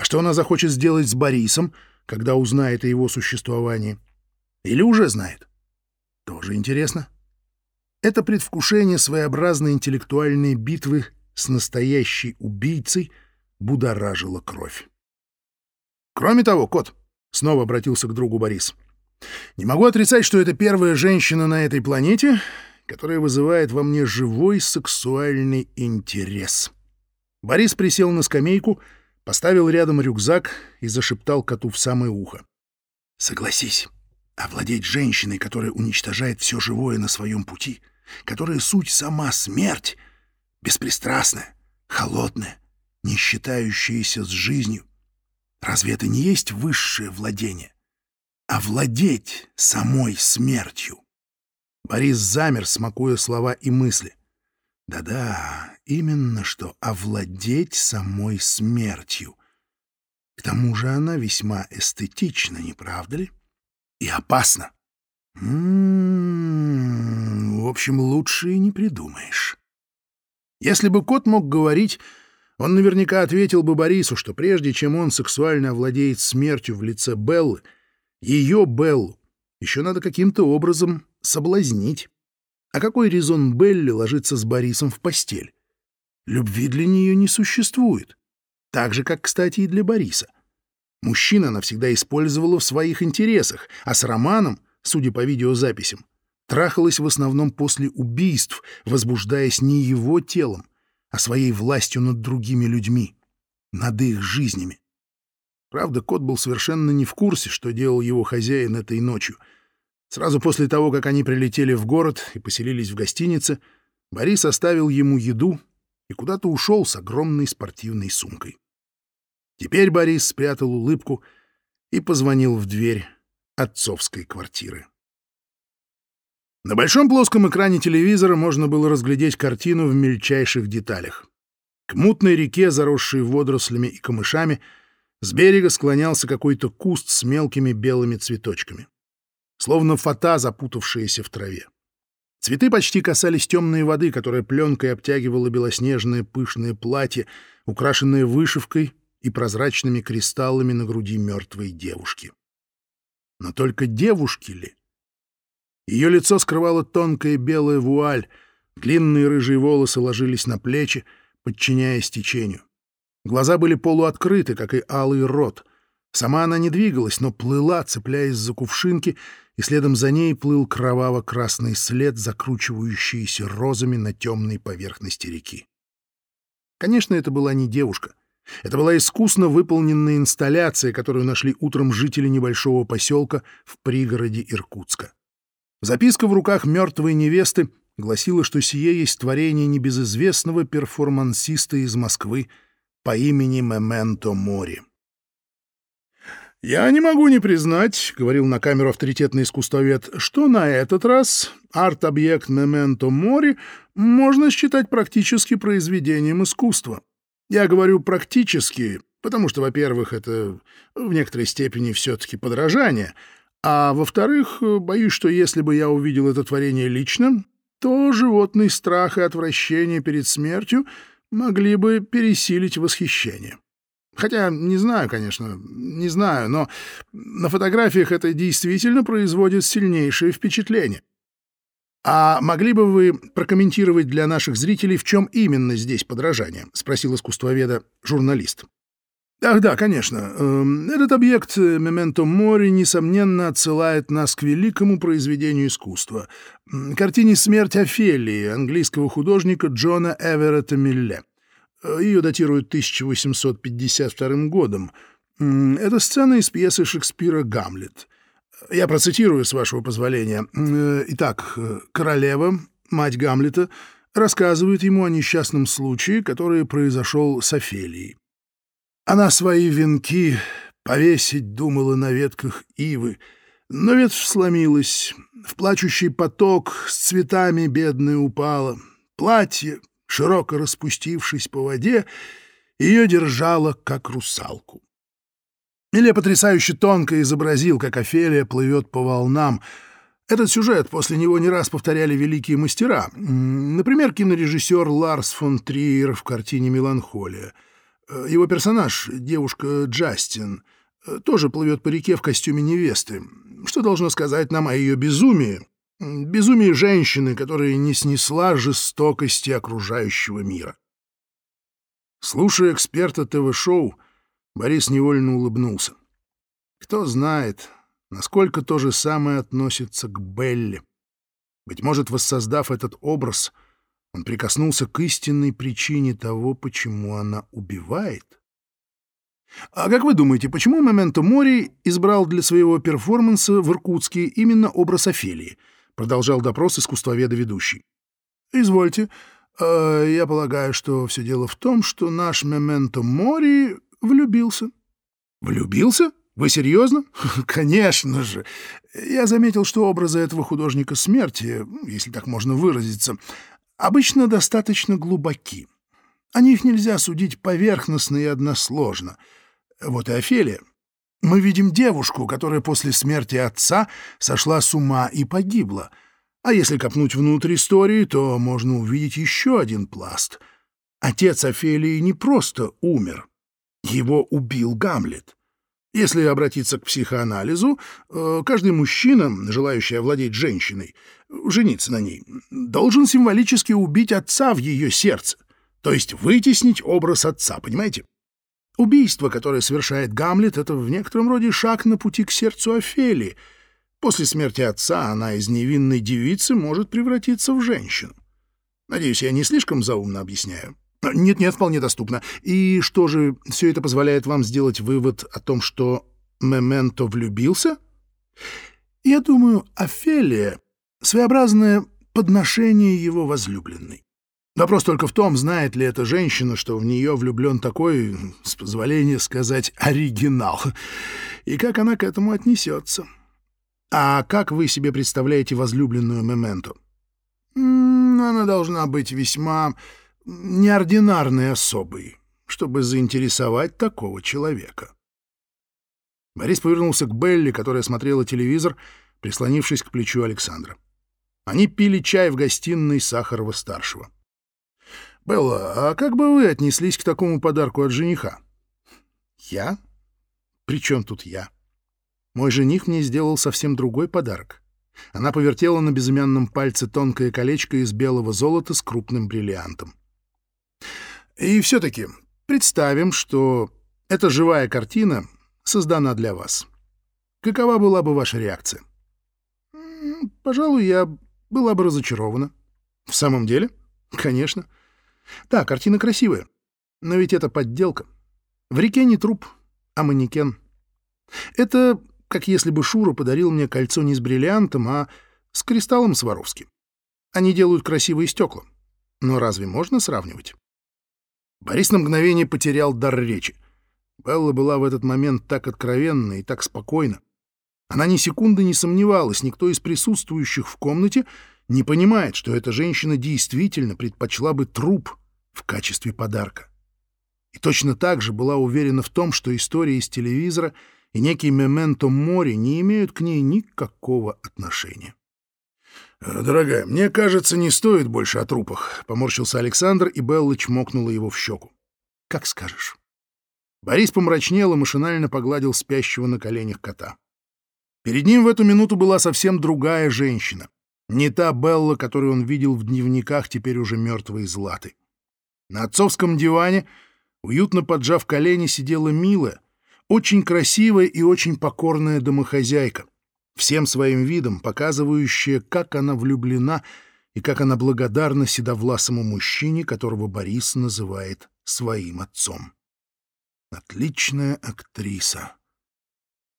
А что она захочет сделать с Борисом, когда узнает о его существовании? Или уже знает? Тоже интересно. Это предвкушение своеобразной интеллектуальной битвы с настоящей убийцей будоражило кровь. Кроме того, кот, — снова обратился к другу Борис, — не могу отрицать, что это первая женщина на этой планете, которая вызывает во мне живой сексуальный интерес. Борис присел на скамейку, поставил рядом рюкзак и зашептал коту в самое ухо. «Согласись, овладеть женщиной, которая уничтожает все живое на своем пути, которая суть сама смерть, беспристрастная, холодная, не считающаяся с жизнью, Разве это не есть высшее владение? Овладеть самой смертью. Борис замер, смакуя слова и мысли. Да-да, именно что овладеть самой смертью. К тому же она весьма эстетична, не правда ли? И опасна. М -м -м, в общем, лучше и не придумаешь. Если бы кот мог говорить, он наверняка ответил бы Борису, что прежде чем он сексуально овладеет смертью в лице Беллы, ее Беллу еще надо каким-то образом соблазнить. А какой резон Белли ложиться с Борисом в постель? Любви для нее не существует. Так же, как, кстати, и для Бориса. Мужчина она всегда использовала в своих интересах, а с Романом, судя по видеозаписям, трахалась в основном после убийств, возбуждаясь не его телом, а своей властью над другими людьми, над их жизнями. Правда, кот был совершенно не в курсе, что делал его хозяин этой ночью. Сразу после того, как они прилетели в город и поселились в гостинице, Борис оставил ему еду, и куда-то ушел с огромной спортивной сумкой. Теперь Борис спрятал улыбку и позвонил в дверь отцовской квартиры. На большом плоском экране телевизора можно было разглядеть картину в мельчайших деталях. К мутной реке, заросшей водорослями и камышами, с берега склонялся какой-то куст с мелкими белыми цветочками. Словно фата, запутавшаяся в траве. Цветы почти касались темной воды, которая пленкой обтягивала белоснежное пышное платье, украшенное вышивкой и прозрачными кристаллами на груди мертвой девушки. Но только девушки ли? Ее лицо скрывала тонкая белая вуаль, длинные рыжие волосы ложились на плечи, подчиняясь течению. Глаза были полуоткрыты, как и алый рот. Сама она не двигалась, но плыла, цепляясь за кувшинки, и следом за ней плыл кроваво-красный след, закручивающийся розами на темной поверхности реки. Конечно, это была не девушка. Это была искусно выполненная инсталляция, которую нашли утром жители небольшого поселка в пригороде Иркутска. Записка в руках мертвой невесты гласила, что сие есть творение небезызвестного перформансиста из Москвы по имени Мементо Мори. «Я не могу не признать», — говорил на камеру авторитетный искусствовед, «что на этот раз арт-объект Мементо Мори можно считать практически произведением искусства. Я говорю «практически», потому что, во-первых, это в некоторой степени все-таки подражание, а во-вторых, боюсь, что если бы я увидел это творение лично, то животный страх и отвращение перед смертью могли бы пересилить восхищение. Хотя не знаю, конечно, не знаю, но на фотографиях это действительно производит сильнейшее впечатление. «А могли бы вы прокомментировать для наших зрителей, в чем именно здесь подражание?» — спросил искусствоведа журналист. Ах да, конечно. Эм, этот объект «Мементо Мори» несомненно отсылает нас к великому произведению искусства — картине «Смерть Офелии» английского художника Джона Эверетта Милле. Ее датируют 1852 годом. Это сцена из пьесы Шекспира «Гамлет». Я процитирую, с вашего позволения. Итак, королева, мать Гамлета, рассказывает ему о несчастном случае, который произошел с Офелией. Она свои венки повесить думала на ветках ивы, но ветвь сломилась, в плачущий поток с цветами бедная упала. Платье, широко распустившись по воде, ее держало, как русалку. Или потрясающе тонко изобразил, как Офелия плывет по волнам. Этот сюжет после него не раз повторяли великие мастера. Например, кинорежиссер Ларс фон Триер в картине «Меланхолия». Э, его персонаж, девушка Джастин, э, тоже плывет по реке в костюме невесты. Что должно сказать нам о ее безумии? Безумие женщины, которая не снесла жестокости окружающего мира. Слушая эксперта ТВ-шоу, Борис невольно улыбнулся. Кто знает, насколько то же самое относится к Белле. Быть может, воссоздав этот образ, он прикоснулся к истинной причине того, почему она убивает. А как вы думаете, почему Моменто Мори избрал для своего перформанса в Иркутске именно образ Офелии — Продолжал допрос искусствоведа ведущий. «Извольте. Э, я полагаю, что все дело в том, что наш Мементо Мори влюбился». «Влюбился? Вы серьезно?» «Конечно же. Я заметил, что образы этого художника смерти, если так можно выразиться, обычно достаточно глубоки. О них нельзя судить поверхностно и односложно. Вот и Офелия. Мы видим девушку, которая после смерти отца сошла с ума и погибла. А если копнуть внутрь истории, то можно увидеть еще один пласт. Отец Офелии не просто умер. Его убил Гамлет. Если обратиться к психоанализу, э, каждый мужчина, желающий овладеть женщиной, жениться на ней, должен символически убить отца в ее сердце, то есть вытеснить образ отца, понимаете? Убийство, которое совершает Гамлет, это в некотором роде шаг на пути к сердцу Офелии. После смерти отца она из невинной девицы может превратиться в женщину. Надеюсь, я не слишком заумно объясняю. Нет-нет, вполне доступно. И что же, все это позволяет вам сделать вывод о том, что Мементо влюбился? Я думаю, Офелия — своеобразное подношение его возлюбленной. Вопрос только в том, знает ли эта женщина, что в нее влюблен такой, с позволения сказать, оригинал, и как она к этому отнесется. А как вы себе представляете возлюбленную Мементу? Она должна быть весьма неординарной особой, чтобы заинтересовать такого человека. Борис повернулся к Белли, которая смотрела телевизор, прислонившись к плечу Александра. Они пили чай в гостиной Сахарова-старшего. «Белла, а как бы вы отнеслись к такому подарку от жениха?» «Я? При чем тут я? Мой жених мне сделал совсем другой подарок». Она повертела на безымянном пальце тонкое колечко из белого золота с крупным бриллиантом. «И все-таки представим, что эта живая картина создана для вас. Какова была бы ваша реакция?» «Пожалуй, я была бы разочарована». «В самом деле?» «Конечно. Да, картина красивая, но ведь это подделка. В реке не труп, а манекен. Это как если бы Шура подарил мне кольцо не с бриллиантом, а с кристаллом Сваровски. Они делают красивые стекла. Но разве можно сравнивать? Борис на мгновение потерял дар речи. Белла была в этот момент так откровенна и так спокойна. Она ни секунды не сомневалась, никто из присутствующих в комнате не понимает, что эта женщина действительно предпочла бы труп в качестве подарка. И точно так же была уверена в том, что история из телевизора и некий мементо море не имеют к ней никакого отношения. «Э, «Дорогая, мне кажется, не стоит больше о трупах», — поморщился Александр, и Белла чмокнула его в щеку. «Как скажешь». Борис помрачнел и машинально погладил спящего на коленях кота. Перед ним в эту минуту была совсем другая женщина. Не та Белла, которую он видел в дневниках теперь уже мертвой Златы. На отцовском диване, уютно поджав колени, сидела милая, очень красивая и очень покорная домохозяйка, всем своим видом показывающая, как она влюблена и как она благодарна седовласому мужчине, которого Борис называет своим отцом. Отличная актриса.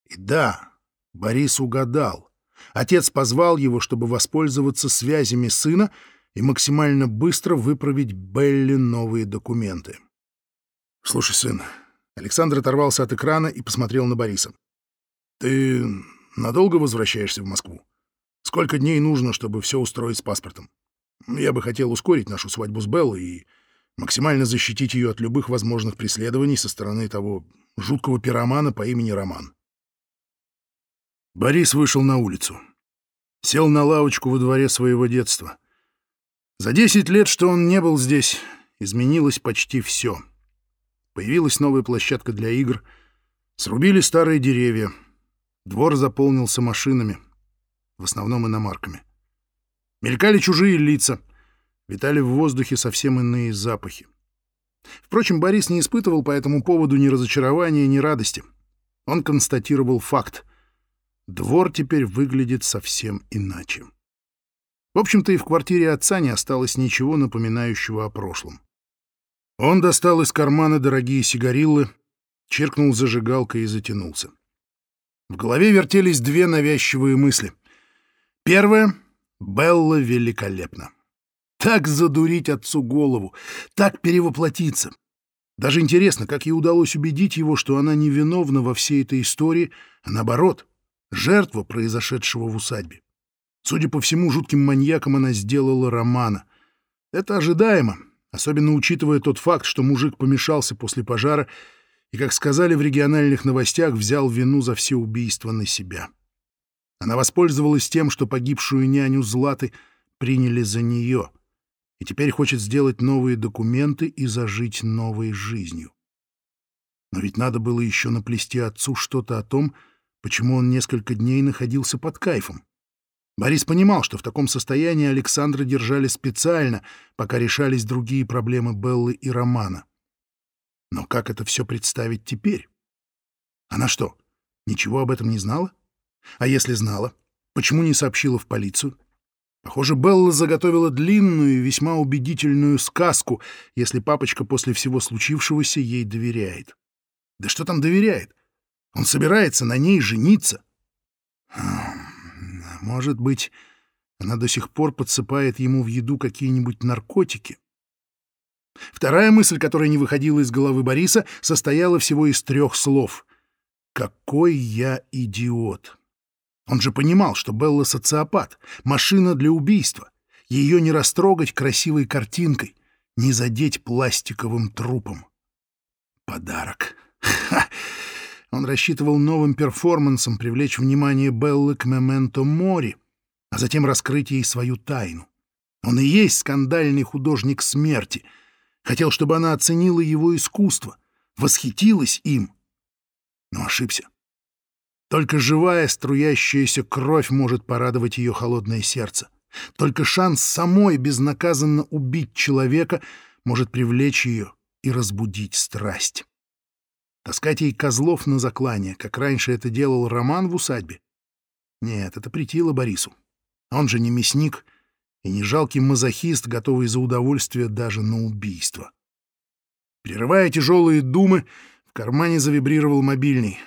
И да, Борис угадал. Отец позвал его, чтобы воспользоваться связями сына — и максимально быстро выправить Белли новые документы. «Слушай, сын...» Александр оторвался от экрана и посмотрел на Бориса. «Ты надолго возвращаешься в Москву? Сколько дней нужно, чтобы все устроить с паспортом? Я бы хотел ускорить нашу свадьбу с Беллой и максимально защитить ее от любых возможных преследований со стороны того жуткого пиромана по имени Роман». Борис вышел на улицу. Сел на лавочку во дворе своего детства. За десять лет, что он не был здесь, изменилось почти все. Появилась новая площадка для игр, срубили старые деревья, двор заполнился машинами, в основном иномарками. Мелькали чужие лица, витали в воздухе совсем иные запахи. Впрочем, Борис не испытывал по этому поводу ни разочарования, ни радости. Он констатировал факт. Двор теперь выглядит совсем иначе. В общем-то, и в квартире отца не осталось ничего напоминающего о прошлом. Он достал из кармана дорогие сигариллы, чиркнул зажигалкой и затянулся. В голове вертелись две навязчивые мысли. Первая — Белла великолепна. Так задурить отцу голову, так перевоплотиться. Даже интересно, как ей удалось убедить его, что она невиновна во всей этой истории, а наоборот, жертва произошедшего в усадьбе. Судя по всему, жутким маньяком она сделала Романа. Это ожидаемо, особенно учитывая тот факт, что мужик помешался после пожара и, как сказали в региональных новостях, взял вину за все убийства на себя. Она воспользовалась тем, что погибшую няню Златы приняли за нее, и теперь хочет сделать новые документы и зажить новой жизнью. Но ведь надо было еще наплести отцу что-то о том, почему он несколько дней находился под кайфом. Борис понимал, что в таком состоянии Александра держали специально, пока решались другие проблемы Беллы и Романа. Но как это все представить теперь? Она что, ничего об этом не знала? А если знала, почему не сообщила в полицию? Похоже, Белла заготовила длинную и весьма убедительную сказку, если папочка после всего случившегося ей доверяет. Да что там доверяет? Он собирается на ней жениться. Хм. Может быть, она до сих пор подсыпает ему в еду какие-нибудь наркотики, Вторая мысль, которая не выходила из головы Бориса, состояла всего из трех слов. «Какой я идиот!» Он же понимал, что Белла социопат, машина для убийства. Ее не растрогать красивой картинкой, не задеть пластиковым трупом. Подарок. Ха! Он рассчитывал новым перформансом привлечь внимание Беллы к Мементо Мори, а затем раскрыть ей свою тайну. Он и есть скандальный художник смерти. Хотел, чтобы она оценила его искусство, восхитилась им. Но ошибся. Только живая струящаяся кровь может порадовать ее холодное сердце. Только шанс самой безнаказанно убить человека может привлечь ее и разбудить страсть. Таскать ей козлов на заклание, как раньше это делал Роман в усадьбе? Нет, это притило Борису. Он же не мясник и не жалкий мазохист, готовый за удовольствие даже на убийство. Прерывая тяжелые думы, в кармане завибрировал мобильный.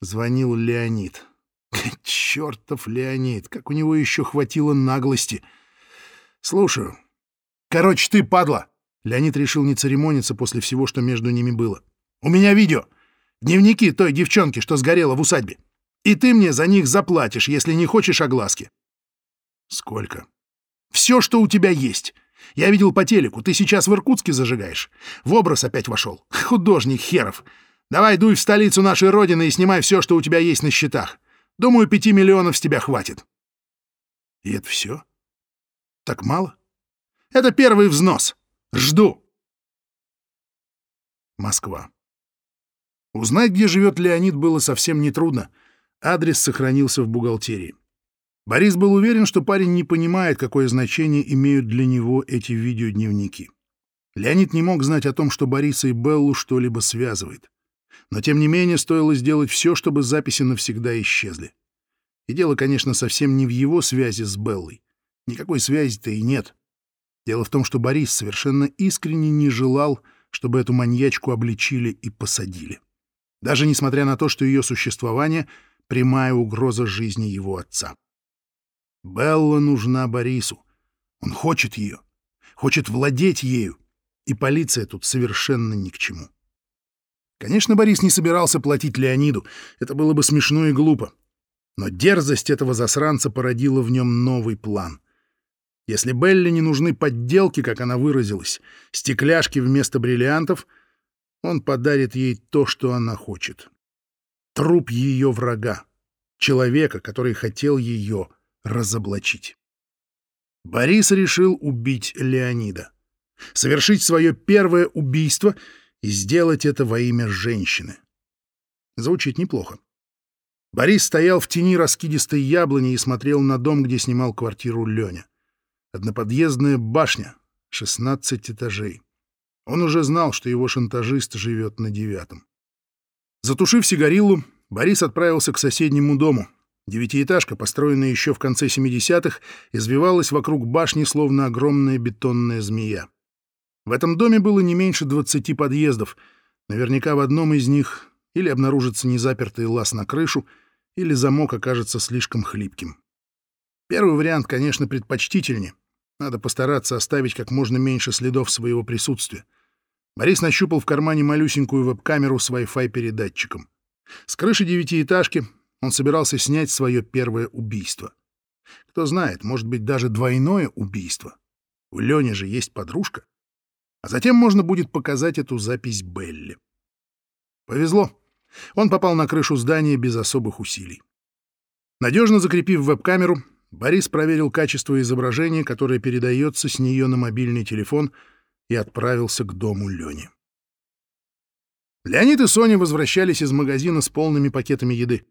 Звонил Леонид. Чертов Леонид, как у него еще хватило наглости. Слушаю. Короче, ты, падла! Леонид решил не церемониться после всего, что между ними было. У меня видео. Дневники той девчонки, что сгорела в усадьбе. И ты мне за них заплатишь, если не хочешь огласки. Сколько? Все, что у тебя есть. Я видел по телеку, ты сейчас в Иркутске зажигаешь. В образ опять вошел. Художник херов. Давай дуй в столицу нашей родины и снимай все, что у тебя есть на счетах. Думаю, пяти миллионов с тебя хватит. И это все? Так мало? Это первый взнос. Жду. Москва. Узнать, где живет Леонид, было совсем нетрудно. Адрес сохранился в бухгалтерии. Борис был уверен, что парень не понимает, какое значение имеют для него эти видеодневники. Леонид не мог знать о том, что Бориса и Беллу что-либо связывает. Но, тем не менее, стоило сделать все, чтобы записи навсегда исчезли. И дело, конечно, совсем не в его связи с Беллой. Никакой связи-то и нет. Дело в том, что Борис совершенно искренне не желал, чтобы эту маньячку обличили и посадили даже несмотря на то, что ее существование — прямая угроза жизни его отца. Белла нужна Борису. Он хочет ее, хочет владеть ею, и полиция тут совершенно ни к чему. Конечно, Борис не собирался платить Леониду, это было бы смешно и глупо. Но дерзость этого засранца породила в нем новый план. Если Белле не нужны подделки, как она выразилась, стекляшки вместо бриллиантов — он подарит ей то, что она хочет. Труп ее врага, человека, который хотел ее разоблачить. Борис решил убить Леонида, совершить свое первое убийство и сделать это во имя женщины. Звучит неплохо. Борис стоял в тени раскидистой яблони и смотрел на дом, где снимал квартиру Леня. Одноподъездная башня, 16 этажей. Он уже знал, что его шантажист живет на девятом. Затушив сигариллу, Борис отправился к соседнему дому. Девятиэтажка, построенная еще в конце 70-х, извивалась вокруг башни, словно огромная бетонная змея. В этом доме было не меньше 20 подъездов. Наверняка в одном из них или обнаружится незапертый лаз на крышу, или замок окажется слишком хлипким. Первый вариант, конечно, предпочтительнее. Надо постараться оставить как можно меньше следов своего присутствия. Борис нащупал в кармане малюсенькую веб-камеру с Wi-Fi передатчиком. С крыши девятиэтажки он собирался снять свое первое убийство. Кто знает, может быть, даже двойное убийство. У Лёни же есть подружка. А затем можно будет показать эту запись Белли. Повезло. Он попал на крышу здания без особых усилий. Надежно закрепив веб-камеру, Борис проверил качество изображения, которое передается с нее на мобильный телефон — и отправился к дому Лёни. Леонид и Соня возвращались из магазина с полными пакетами еды.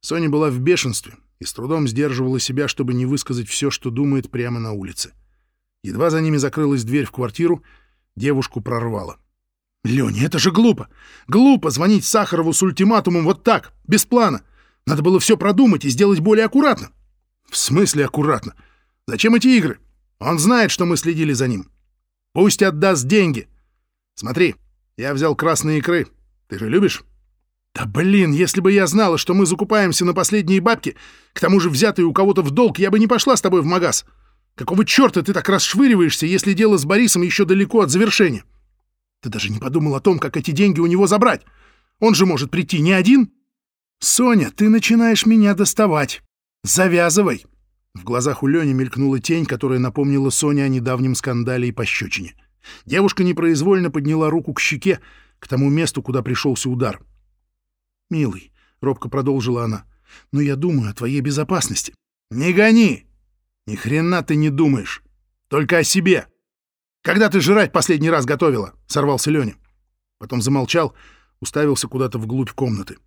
Соня была в бешенстве и с трудом сдерживала себя, чтобы не высказать все, что думает прямо на улице. Едва за ними закрылась дверь в квартиру, девушку прорвало. «Лёня, это же глупо! Глупо звонить Сахарову с ультиматумом вот так, без плана! Надо было все продумать и сделать более аккуратно!» «В смысле аккуратно? Зачем эти игры? Он знает, что мы следили за ним. Пусть отдаст деньги. Смотри, я взял красные икры. Ты же любишь? Да блин, если бы я знала, что мы закупаемся на последние бабки, к тому же взятые у кого-то в долг, я бы не пошла с тобой в магаз. Какого черта ты так расшвыриваешься, если дело с Борисом еще далеко от завершения? Ты даже не подумал о том, как эти деньги у него забрать. Он же может прийти не один. Соня, ты начинаешь меня доставать. Завязывай. В глазах у Лёни мелькнула тень, которая напомнила Соне о недавнем скандале и пощечине. Девушка непроизвольно подняла руку к щеке, к тому месту, куда пришелся удар. «Милый», — робко продолжила она, — «но я думаю о твоей безопасности». «Не гони! Ни хрена ты не думаешь. Только о себе. Когда ты жрать последний раз готовила?» — сорвался Лёня. Потом замолчал, уставился куда-то вглубь комнаты.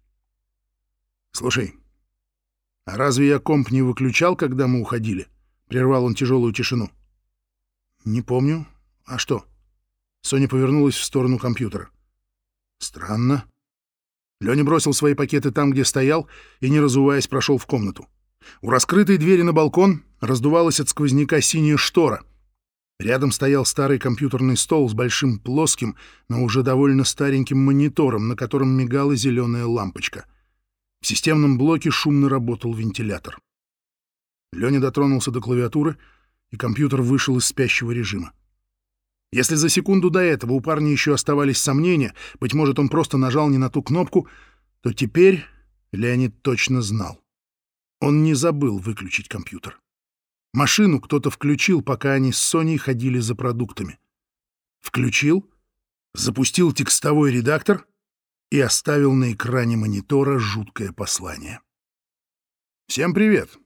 «Слушай, а разве я комп не выключал, когда мы уходили?» — прервал он тяжелую тишину. «Не помню. А что?» Соня повернулась в сторону компьютера. «Странно». Леня бросил свои пакеты там, где стоял, и, не разуваясь, прошел в комнату. У раскрытой двери на балкон раздувалась от сквозняка синяя штора. Рядом стоял старый компьютерный стол с большим плоским, но уже довольно стареньким монитором, на котором мигала зеленая лампочка. В системном блоке шумно работал вентилятор. Леня дотронулся до клавиатуры, и компьютер вышел из спящего режима. Если за секунду до этого у парня еще оставались сомнения, быть может, он просто нажал не на ту кнопку, то теперь Леонид точно знал. Он не забыл выключить компьютер. Машину кто-то включил, пока они с Соней ходили за продуктами. Включил, запустил текстовой редактор и оставил на экране монитора жуткое послание. «Всем привет.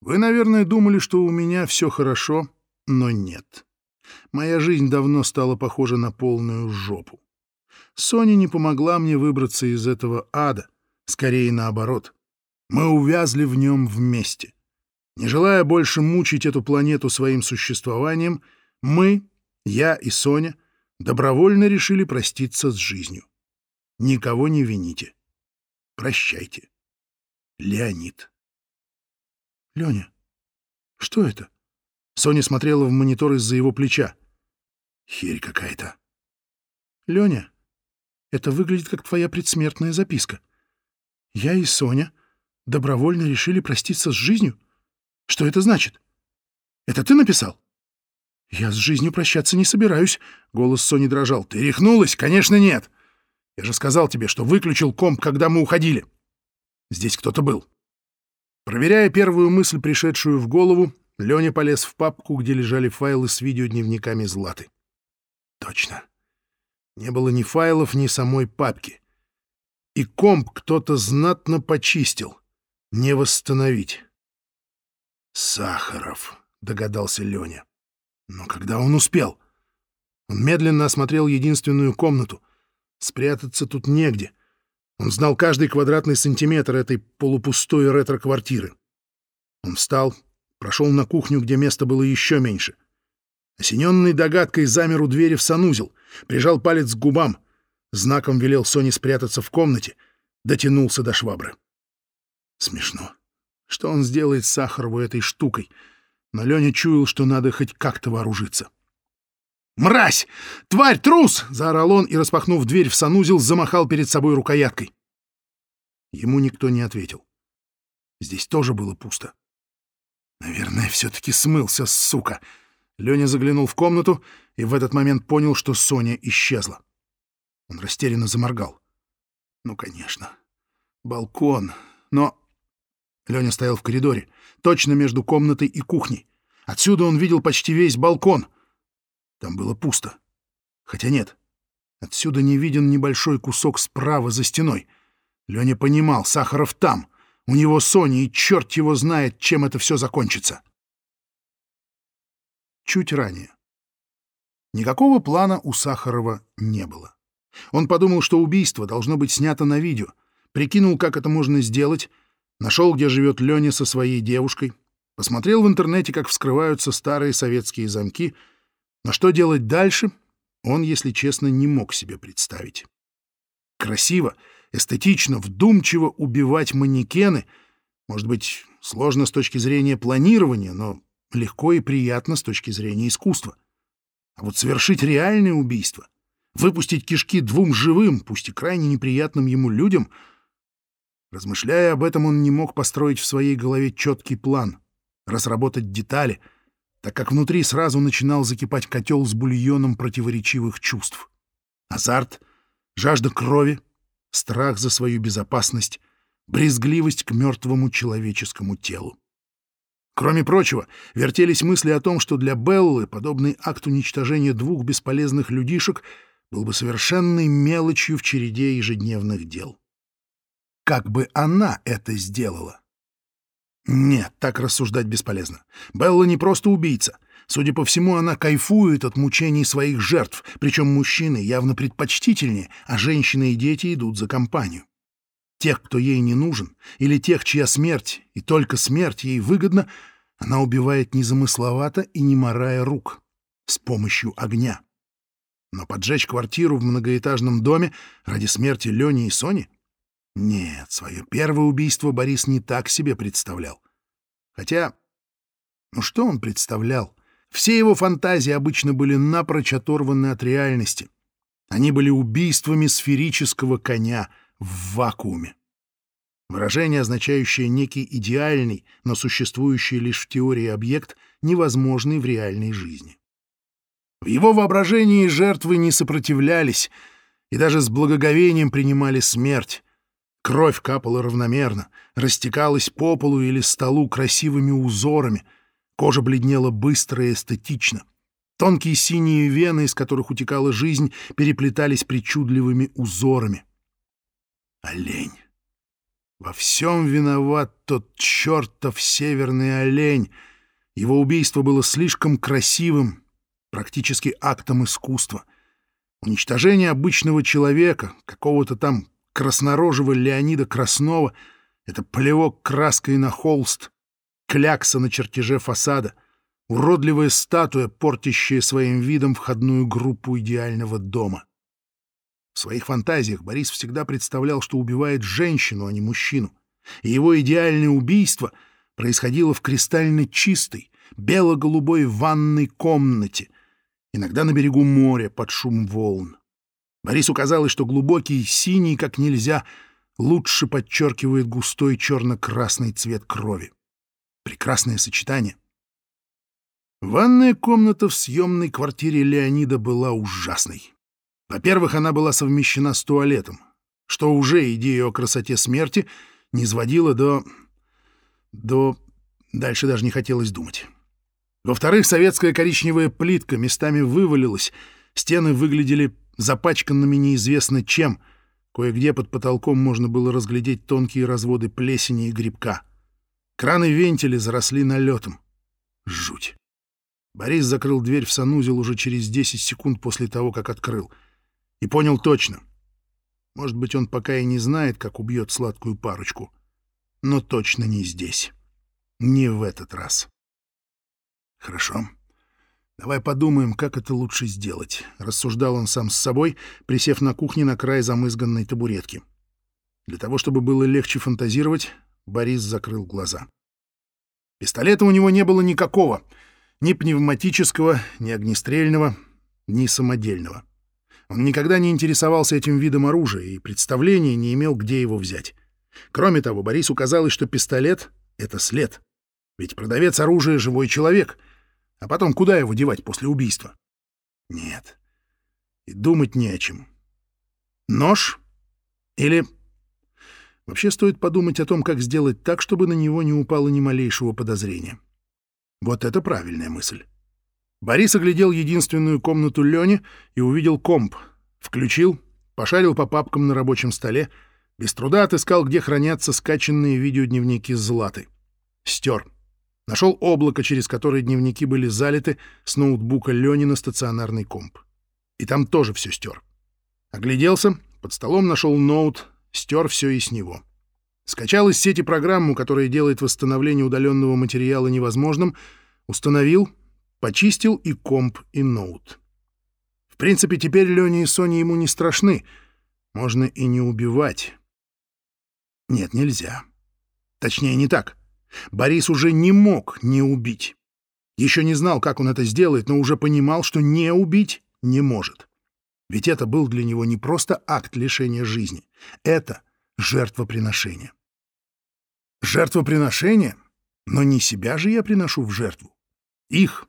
Вы, наверное, думали, что у меня все хорошо, но нет. Моя жизнь давно стала похожа на полную жопу. Соня не помогла мне выбраться из этого ада, скорее наоборот. Мы увязли в нем вместе. Не желая больше мучить эту планету своим существованием, мы, я и Соня, добровольно решили проститься с жизнью. Никого не вините. Прощайте. Леонид. Леня, что это? Соня смотрела в монитор из-за его плеча. Херь какая-то. Леня, это выглядит как твоя предсмертная записка. Я и Соня добровольно решили проститься с жизнью. Что это значит? Это ты написал? Я с жизнью прощаться не собираюсь. Голос Сони дрожал. Ты рехнулась? Конечно, нет. Я же сказал тебе, что выключил комп, когда мы уходили. Здесь кто-то был. Проверяя первую мысль, пришедшую в голову, Леня полез в папку, где лежали файлы с видеодневниками Златы. Точно. Не было ни файлов, ни самой папки. И комп кто-то знатно почистил. Не восстановить. «Сахаров», — догадался Леня. Но когда он успел? Он медленно осмотрел единственную комнату. Спрятаться тут негде. Он знал каждый квадратный сантиметр этой полупустой ретро-квартиры. Он встал, прошел на кухню, где места было еще меньше. Осененный догадкой замер у двери в санузел, прижал палец к губам, знаком велел Соне спрятаться в комнате, дотянулся до швабры. Смешно. Что он сделает с Сахарову этой штукой? Но Леня чуял, что надо хоть как-то вооружиться. «Мразь! Тварь, трус!» — заорал он и, распахнув дверь в санузел, замахал перед собой рукояткой. Ему никто не ответил. Здесь тоже было пусто. Наверное, все-таки смылся, сука. Леня заглянул в комнату и в этот момент понял, что Соня исчезла. Он растерянно заморгал. Ну, конечно. Балкон. Но... Леня стоял в коридоре, точно между комнатой и кухней. Отсюда он видел почти весь балкон. Там было пусто. Хотя нет. Отсюда не виден небольшой кусок справа за стеной. Леня понимал, Сахаров там — у него Соня, и черт его знает, чем это все закончится. Чуть ранее. Никакого плана у Сахарова не было. Он подумал, что убийство должно быть снято на видео, прикинул, как это можно сделать, нашел, где живет Леня со своей девушкой, посмотрел в интернете, как вскрываются старые советские замки, но что делать дальше, он, если честно, не мог себе представить. Красиво, эстетично, вдумчиво убивать манекены, может быть, сложно с точки зрения планирования, но легко и приятно с точки зрения искусства. А вот совершить реальное убийство, выпустить кишки двум живым, пусть и крайне неприятным ему людям, размышляя об этом, он не мог построить в своей голове четкий план, разработать детали, так как внутри сразу начинал закипать котел с бульоном противоречивых чувств. Азарт, жажда крови, страх за свою безопасность, брезгливость к мертвому человеческому телу. Кроме прочего, вертелись мысли о том, что для Беллы подобный акт уничтожения двух бесполезных людишек был бы совершенной мелочью в череде ежедневных дел. Как бы она это сделала? Нет, так рассуждать бесполезно. Белла не просто убийца. Судя по всему, она кайфует от мучений своих жертв, причем мужчины явно предпочтительнее, а женщины и дети идут за компанию. Тех, кто ей не нужен, или тех, чья смерть, и только смерть ей выгодна, она убивает незамысловато и не морая рук, с помощью огня. Но поджечь квартиру в многоэтажном доме ради смерти Лени и Сони? Нет, свое первое убийство Борис не так себе представлял. Хотя, ну что он представлял? Все его фантазии обычно были напрочь оторваны от реальности. Они были убийствами сферического коня в вакууме. Выражение, означающее некий идеальный, но существующий лишь в теории объект, невозможный в реальной жизни. В его воображении жертвы не сопротивлялись и даже с благоговением принимали смерть. Кровь капала равномерно, растекалась по полу или столу красивыми узорами — Кожа бледнела быстро и эстетично. Тонкие синие вены, из которых утекала жизнь, переплетались причудливыми узорами. Олень. Во всем виноват тот чертов северный олень. Его убийство было слишком красивым, практически актом искусства. Уничтожение обычного человека, какого-то там краснорожего Леонида Краснова — это плевок краской на холст, клякса на чертеже фасада, уродливая статуя, портящая своим видом входную группу идеального дома. В своих фантазиях Борис всегда представлял, что убивает женщину, а не мужчину. И его идеальное убийство происходило в кристально чистой, бело-голубой ванной комнате, иногда на берегу моря под шум волн. Борису казалось, что глубокий синий как нельзя лучше подчеркивает густой черно-красный цвет крови. Прекрасное сочетание. Ванная комната в съемной квартире Леонида была ужасной. Во-первых, она была совмещена с туалетом, что уже идею о красоте смерти не сводила до... до... Дальше даже не хотелось думать. Во-вторых, советская коричневая плитка местами вывалилась, стены выглядели запачканными неизвестно чем, кое-где под потолком можно было разглядеть тонкие разводы плесени и грибка — Краны вентили заросли налетом. Жуть. Борис закрыл дверь в санузел уже через 10 секунд после того, как открыл. И понял точно. Может быть, он пока и не знает, как убьет сладкую парочку. Но точно не здесь. Не в этот раз. Хорошо. Давай подумаем, как это лучше сделать, — рассуждал он сам с собой, присев на кухне на край замызганной табуретки. Для того, чтобы было легче фантазировать, Борис закрыл глаза. Пистолета у него не было никакого. Ни пневматического, ни огнестрельного, ни самодельного. Он никогда не интересовался этим видом оружия и представления не имел, где его взять. Кроме того, Борису казалось, что пистолет — это след. Ведь продавец оружия — живой человек. А потом куда его девать после убийства? Нет. И думать не о чем. Нож? Или Вообще стоит подумать о том, как сделать так, чтобы на него не упало ни малейшего подозрения. Вот это правильная мысль. Борис оглядел единственную комнату Лёни и увидел комп. Включил, пошарил по папкам на рабочем столе, без труда отыскал, где хранятся скачанные видеодневники Златы. Стер. Нашел облако, через которое дневники были залиты с ноутбука Лёни на стационарный комп. И там тоже все стер. Огляделся, под столом нашел ноут, стер все и с него. Скачал из сети программу, которая делает восстановление удаленного материала невозможным, установил, почистил и комп, и ноут. В принципе, теперь Леня и Соня ему не страшны. Можно и не убивать. Нет, нельзя. Точнее, не так. Борис уже не мог не убить. Еще не знал, как он это сделает, но уже понимал, что не убить не может. Ведь это был для него не просто акт лишения жизни. Это жертвоприношение. Жертвоприношение? Но не себя же я приношу в жертву. Их,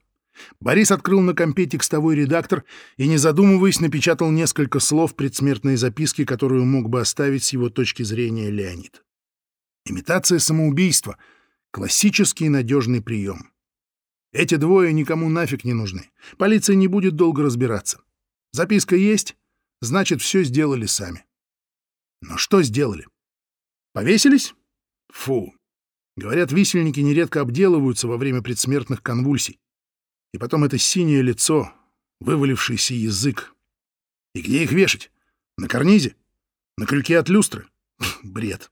Борис открыл на компе текстовой редактор и, не задумываясь, напечатал несколько слов предсмертной записки, которую мог бы оставить с его точки зрения Леонид. Имитация самоубийства — классический надежный прием. Эти двое никому нафиг не нужны. Полиция не будет долго разбираться. Записка есть, значит, все сделали сами. Но что сделали? Повесились? Фу. Говорят, висельники нередко обделываются во время предсмертных конвульсий. И потом это синее лицо, вывалившийся язык. И где их вешать? На карнизе? На крюке от люстры? Бред.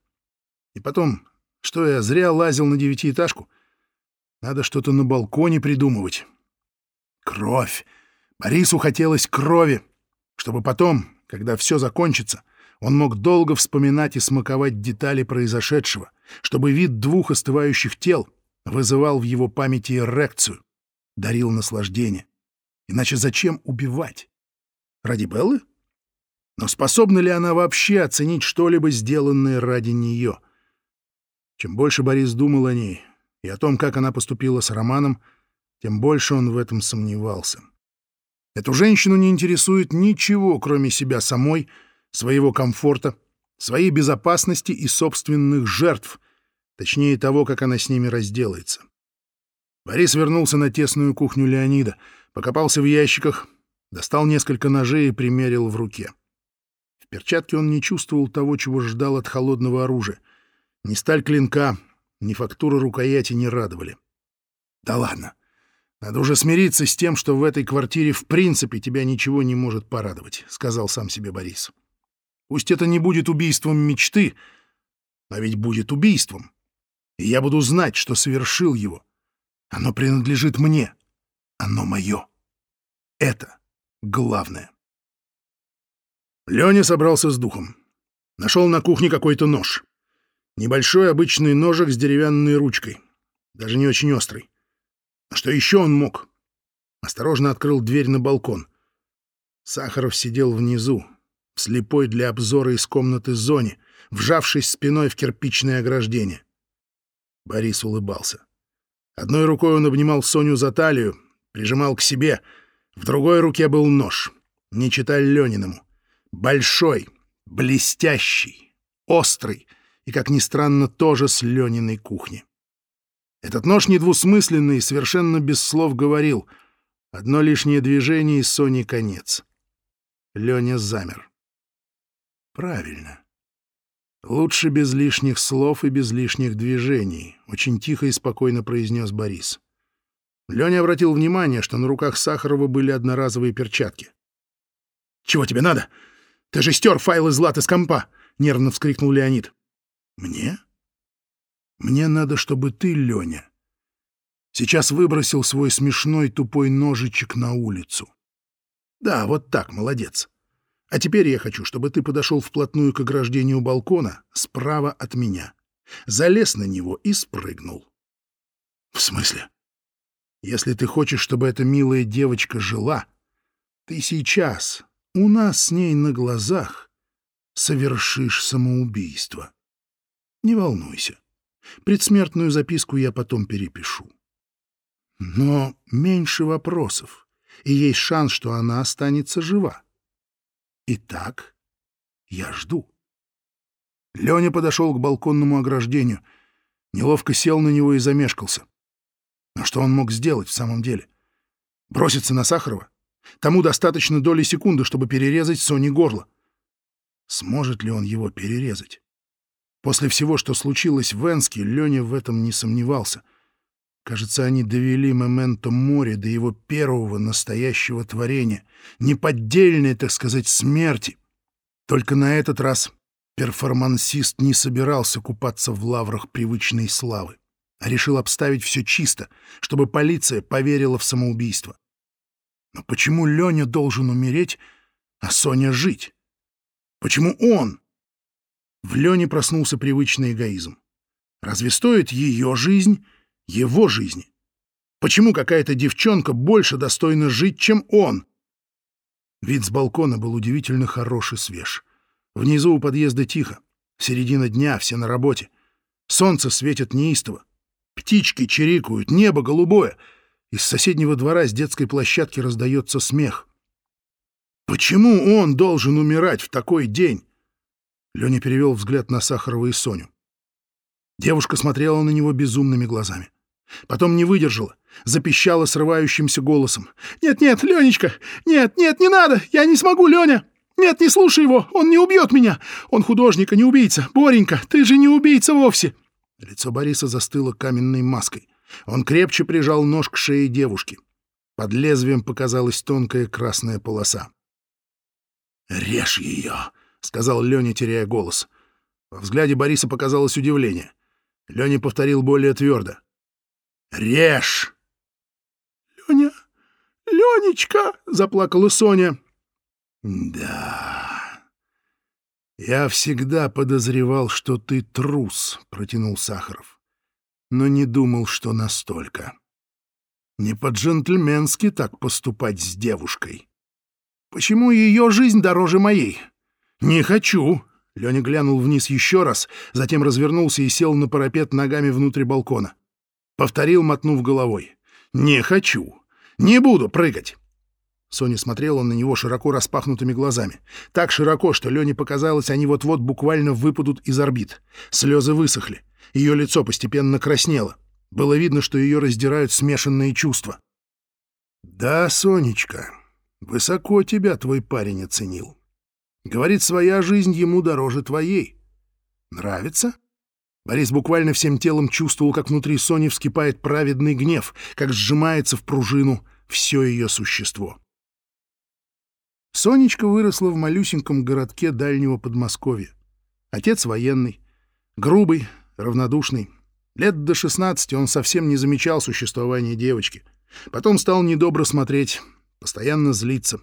И потом, что я зря лазил на девятиэтажку? Надо что-то на балконе придумывать. Кровь. Борису хотелось крови, чтобы потом, когда все закончится, он мог долго вспоминать и смаковать детали произошедшего, чтобы вид двух остывающих тел вызывал в его памяти эрекцию, дарил наслаждение. Иначе зачем убивать? Ради Беллы? Но способна ли она вообще оценить что-либо, сделанное ради нее? Чем больше Борис думал о ней и о том, как она поступила с Романом, тем больше он в этом сомневался. Эту женщину не интересует ничего, кроме себя самой, своего комфорта, своей безопасности и собственных жертв, точнее того, как она с ними разделается. Борис вернулся на тесную кухню Леонида, покопался в ящиках, достал несколько ножей и примерил в руке. В перчатке он не чувствовал того, чего ждал от холодного оружия. Ни сталь клинка, ни фактура рукояти не радовали. Да ладно. Надо уже смириться с тем, что в этой квартире в принципе тебя ничего не может порадовать, сказал сам себе Борис. Пусть это не будет убийством мечты, но ведь будет убийством. И я буду знать, что совершил его. Оно принадлежит мне. Оно мое. Это главное. Леня собрался с духом. Нашел на кухне какой-то нож. Небольшой обычный ножик с деревянной ручкой. Даже не очень острый. А что еще он мог? Осторожно открыл дверь на балкон. Сахаров сидел внизу, слепой для обзора из комнаты зоне, вжавшись спиной в кирпичное ограждение. Борис улыбался. Одной рукой он обнимал Соню за талию, прижимал к себе, в другой руке был нож, не читай Лениному. Большой, блестящий, острый и, как ни странно, тоже с Лениной кухни. Этот нож недвусмысленный, совершенно без слов говорил. Одно лишнее движение, и Соне конец. Леня замер. Правильно. Лучше без лишних слов и без лишних движений, очень тихо и спокойно произнес Борис. Леня обратил внимание, что на руках Сахарова были одноразовые перчатки. «Чего тебе надо? Ты же стер файлы Златы с компа!» — нервно вскрикнул Леонид. «Мне? Мне надо, чтобы ты, Леня, сейчас выбросил свой смешной тупой ножичек на улицу. Да, вот так, молодец. А теперь я хочу, чтобы ты подошел вплотную к ограждению балкона справа от меня, залез на него и спрыгнул. В смысле? Если ты хочешь, чтобы эта милая девочка жила, ты сейчас у нас с ней на глазах совершишь самоубийство. Не волнуйся. Предсмертную записку я потом перепишу. Но меньше вопросов, и есть шанс, что она останется жива. Итак, я жду. Леня подошел к балконному ограждению, неловко сел на него и замешкался. Но что он мог сделать в самом деле? Броситься на Сахарова? Тому достаточно доли секунды, чтобы перерезать Соне горло. Сможет ли он его перерезать? После всего, что случилось в Энске, Леня в этом не сомневался — Кажется, они довели Мементо море до его первого настоящего творения, неподдельной, так сказать, смерти. Только на этот раз перформансист не собирался купаться в лаврах привычной славы, а решил обставить все чисто, чтобы полиция поверила в самоубийство. Но почему Леня должен умереть, а Соня жить? Почему он? В Лене проснулся привычный эгоизм. Разве стоит ее жизнь его жизни. Почему какая-то девчонка больше достойна жить, чем он? Вид с балкона был удивительно хороший, свеж. Внизу у подъезда тихо. Середина дня, все на работе. Солнце светит неистово. Птички чирикают, небо голубое. Из соседнего двора с детской площадки раздается смех. Почему он должен умирать в такой день? Леня перевел взгляд на Сахарова и Соню. Девушка смотрела на него безумными глазами. Потом не выдержала, запищала срывающимся голосом. «Нет-нет, Ленечка! Нет, нет, не надо! Я не смогу, Леня! Нет, не слушай его! Он не убьет меня! Он художник, а не убийца! Боренька, ты же не убийца вовсе!» Лицо Бориса застыло каменной маской. Он крепче прижал нож к шее девушки. Под лезвием показалась тонкая красная полоса. «Режь ее!» — сказал Леня, теряя голос. Во взгляде Бориса показалось удивление. Леня повторил более твердо. «Режь!» «Леня! Ленечка!» — заплакала Соня. «Да, я всегда подозревал, что ты трус», — протянул Сахаров. «Но не думал, что настолько. Не по-джентльменски так поступать с девушкой. Почему ее жизнь дороже моей? Не хочу!» Леня глянул вниз еще раз, затем развернулся и сел на парапет ногами внутрь балкона. Повторил, мотнув головой. «Не хочу. Не буду прыгать». Соня смотрела на него широко распахнутыми глазами. Так широко, что Лене показалось, они вот-вот буквально выпадут из орбит. Слезы высохли. Ее лицо постепенно краснело. Было видно, что ее раздирают смешанные чувства. «Да, Сонечка, высоко тебя твой парень оценил. Говорит, своя жизнь ему дороже твоей. Нравится?» Борис буквально всем телом чувствовал, как внутри Сони вскипает праведный гнев, как сжимается в пружину все ее существо. Сонечка выросла в малюсеньком городке дальнего Подмосковья. Отец военный, грубый, равнодушный. Лет до 16 он совсем не замечал существования девочки. Потом стал недобро смотреть, постоянно злиться.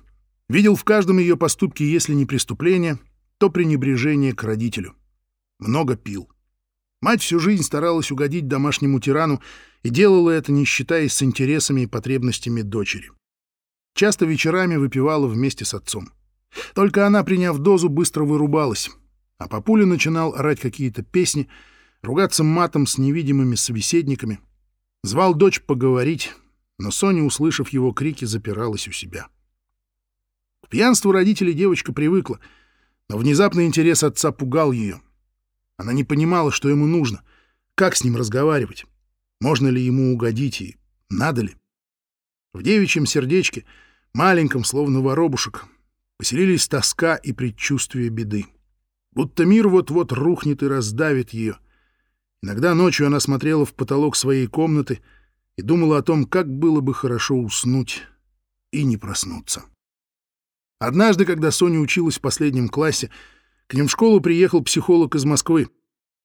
Видел в каждом ее поступке, если не преступление, то пренебрежение к родителю. Много пил. Мать всю жизнь старалась угодить домашнему тирану и делала это, не считаясь с интересами и потребностями дочери. Часто вечерами выпивала вместе с отцом. Только она, приняв дозу, быстро вырубалась, а папуля начинал орать какие-то песни, ругаться матом с невидимыми собеседниками. Звал дочь поговорить, но Соня, услышав его крики, запиралась у себя. К пьянству родителей девочка привыкла, но внезапный интерес отца пугал ее — она не понимала, что ему нужно, как с ним разговаривать, можно ли ему угодить и надо ли. В девичьем сердечке, маленьком, словно воробушек, поселились тоска и предчувствие беды. Будто мир вот-вот рухнет и раздавит ее. Иногда ночью она смотрела в потолок своей комнаты и думала о том, как было бы хорошо уснуть и не проснуться. Однажды, когда Соня училась в последнем классе, к ним в школу приехал психолог из Москвы.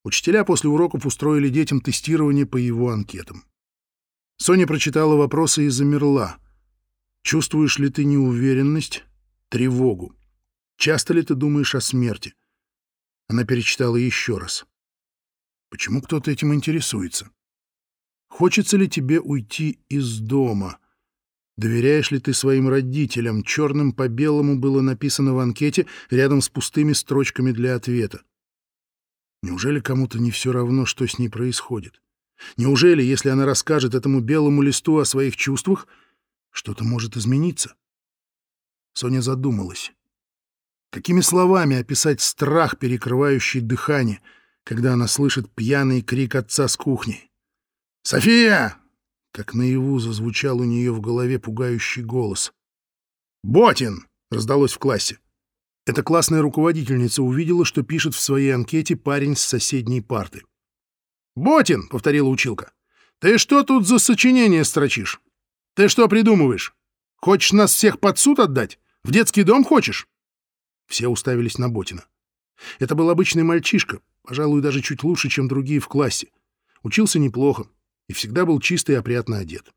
Учителя после уроков устроили детям тестирование по его анкетам. Соня прочитала вопросы и замерла. Чувствуешь ли ты неуверенность, тревогу? Часто ли ты думаешь о смерти? Она перечитала еще раз. Почему кто-то этим интересуется? Хочется ли тебе уйти из дома? Доверяешь ли ты своим родителям? Черным по белому было написано в анкете рядом с пустыми строчками для ответа. Неужели кому-то не все равно, что с ней происходит? Неужели, если она расскажет этому белому листу о своих чувствах, что-то может измениться? Соня задумалась. Какими словами описать страх, перекрывающий дыхание, когда она слышит пьяный крик отца с кухни? «София! Как наяву зазвучал у нее в голове пугающий голос. «Ботин!» — раздалось в классе. Эта классная руководительница увидела, что пишет в своей анкете парень с соседней парты. «Ботин!» — повторила училка. «Ты что тут за сочинение строчишь? Ты что придумываешь? Хочешь нас всех под суд отдать? В детский дом хочешь?» Все уставились на Ботина. Это был обычный мальчишка, пожалуй, даже чуть лучше, чем другие в классе. Учился неплохо, и всегда был чисто и опрятно одет.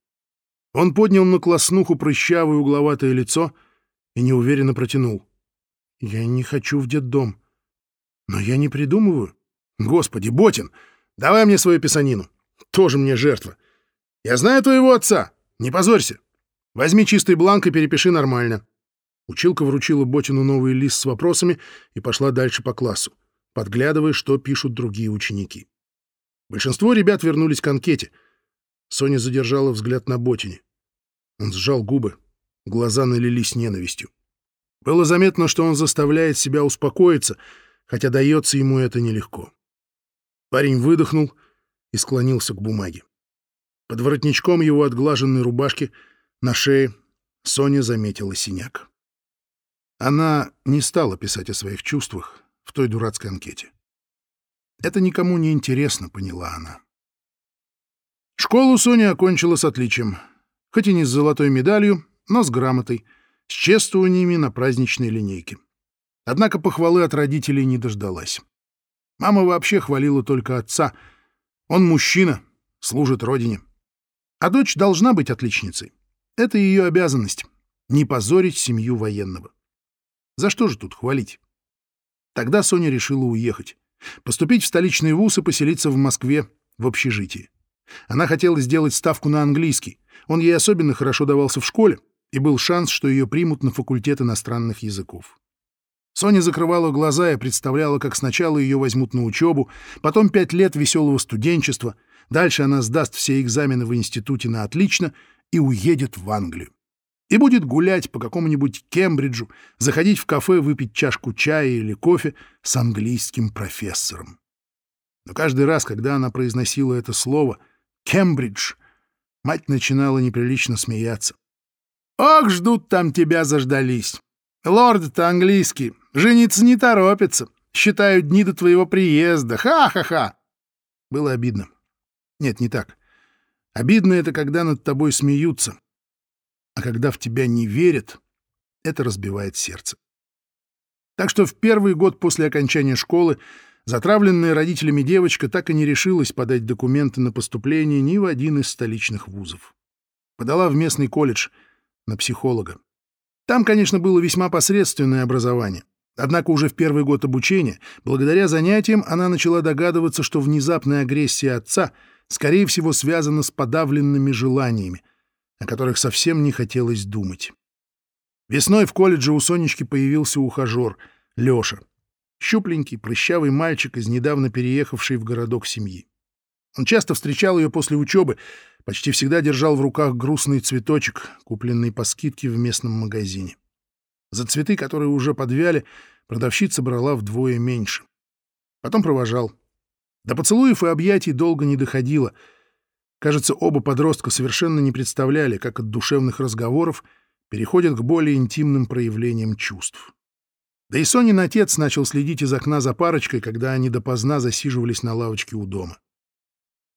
Он поднял на класснуху прыщавое угловатое лицо и неуверенно протянул. «Я не хочу в детдом. Но я не придумываю. Господи, Ботин, давай мне свою писанину. Тоже мне жертва. Я знаю твоего отца. Не позорься. Возьми чистый бланк и перепиши нормально». Училка вручила Ботину новый лист с вопросами и пошла дальше по классу, подглядывая, что пишут другие ученики. Большинство ребят вернулись к анкете. Соня задержала взгляд на Ботине. Он сжал губы, глаза налились ненавистью. Было заметно, что он заставляет себя успокоиться, хотя дается ему это нелегко. Парень выдохнул и склонился к бумаге. Под воротничком его отглаженной рубашки на шее Соня заметила синяк. Она не стала писать о своих чувствах в той дурацкой анкете. Это никому не интересно, поняла она. Школу Соня окончила с отличием, хоть и не с золотой медалью, но с грамотой, с чествованиями на праздничной линейке. Однако похвалы от родителей не дождалась. Мама вообще хвалила только отца. Он мужчина, служит родине. А дочь должна быть отличницей. Это ее обязанность — не позорить семью военного. За что же тут хвалить? Тогда Соня решила уехать, поступить в столичный вуз и поселиться в Москве в общежитии. Она хотела сделать ставку на английский. Он ей особенно хорошо давался в школе, и был шанс, что ее примут на факультет иностранных языков. Соня закрывала глаза и представляла, как сначала ее возьмут на учебу, потом пять лет веселого студенчества, дальше она сдаст все экзамены в институте на отлично и уедет в Англию. И будет гулять по какому-нибудь Кембриджу, заходить в кафе выпить чашку чая или кофе с английским профессором. Но каждый раз, когда она произносила это слово «Кембридж», мать начинала неприлично смеяться. «Ох, ждут там тебя заждались! Лорд-то английский, жениться не торопится, считают дни до твоего приезда, ха-ха-ха!» Было обидно. Нет, не так. Обидно это, когда над тобой смеются. А когда в тебя не верят, это разбивает сердце. Так что в первый год после окончания школы затравленная родителями девочка так и не решилась подать документы на поступление ни в один из столичных вузов. Подала в местный колледж — на психолога. Там, конечно, было весьма посредственное образование. Однако уже в первый год обучения, благодаря занятиям, она начала догадываться, что внезапная агрессия отца, скорее всего, связана с подавленными желаниями, о которых совсем не хотелось думать. Весной в колледже у Сонечки появился ухажер — Лёша. Щупленький, прыщавый мальчик из недавно переехавшей в городок семьи. Он часто встречал ее после учебы, почти всегда держал в руках грустный цветочек, купленный по скидке в местном магазине. За цветы, которые уже подвяли, продавщица брала вдвое меньше. Потом провожал. До поцелуев и объятий долго не доходило. Кажется, оба подростка совершенно не представляли, как от душевных разговоров переходят к более интимным проявлениям чувств. Да и Сонин отец начал следить из окна за парочкой, когда они допоздна засиживались на лавочке у дома.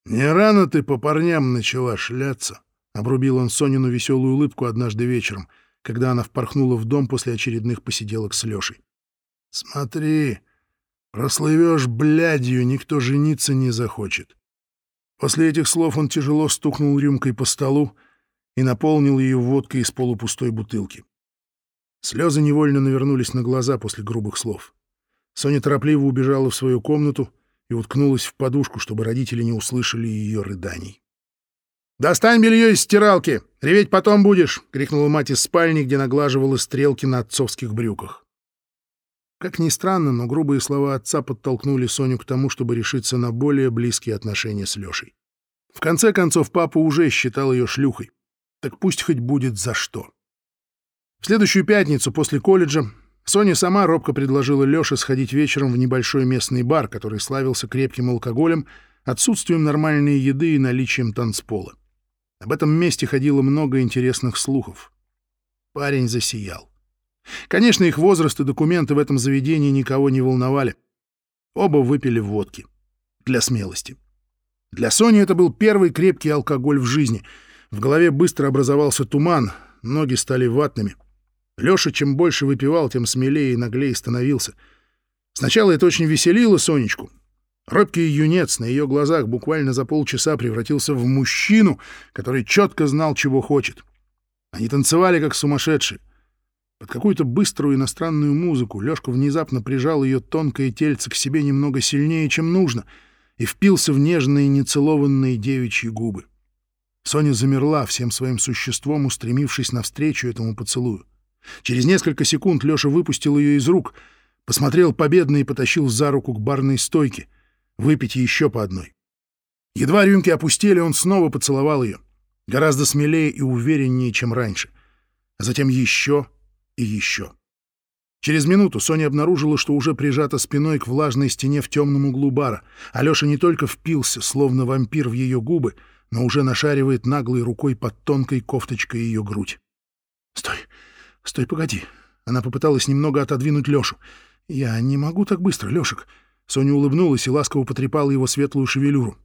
«Не рано ты по парням начала шляться», — обрубил он Сонину веселую улыбку однажды вечером, когда она впорхнула в дом после очередных посиделок с Лешей. «Смотри, прослывешь блядью, никто жениться не захочет». После этих слов он тяжело стукнул рюмкой по столу и наполнил ее водкой из полупустой бутылки. Слезы невольно навернулись на глаза после грубых слов. Соня торопливо убежала в свою комнату, и уткнулась в подушку, чтобы родители не услышали ее рыданий. «Достань белье из стиралки! Реветь потом будешь!» — крикнула мать из спальни, где наглаживала стрелки на отцовских брюках. Как ни странно, но грубые слова отца подтолкнули Соню к тому, чтобы решиться на более близкие отношения с Лешей. В конце концов, папа уже считал ее шлюхой. Так пусть хоть будет за что. В следующую пятницу после колледжа Соня сама робко предложила Лёше сходить вечером в небольшой местный бар, который славился крепким алкоголем, отсутствием нормальной еды и наличием танцпола. Об этом месте ходило много интересных слухов. Парень засиял. Конечно, их возраст и документы в этом заведении никого не волновали. Оба выпили водки. Для смелости. Для Сони это был первый крепкий алкоголь в жизни. В голове быстро образовался туман, ноги стали ватными. Лёша чем больше выпивал, тем смелее и наглее становился. Сначала это очень веселило Сонечку. Робкий юнец на ее глазах буквально за полчаса превратился в мужчину, который четко знал, чего хочет. Они танцевали, как сумасшедшие. Под какую-то быструю иностранную музыку Лёшка внезапно прижал ее тонкое тельце к себе немного сильнее, чем нужно, и впился в нежные нецелованные девичьи губы. Соня замерла всем своим существом, устремившись навстречу этому поцелую. Через несколько секунд Леша выпустил ее из рук, посмотрел победно и потащил за руку к барной стойке. Выпить еще по одной. Едва рюмки опустили, он снова поцеловал ее. Гораздо смелее и увереннее, чем раньше. А затем еще и еще. Через минуту Соня обнаружила, что уже прижата спиной к влажной стене в темном углу бара. Алеша не только впился, словно вампир в ее губы, но уже нашаривает наглой рукой под тонкой кофточкой ее грудь. «Стой! Стой, погоди!» Она попыталась немного отодвинуть Лешу. «Я не могу так быстро, Лешек!» Соня улыбнулась и ласково потрепала его светлую шевелюру.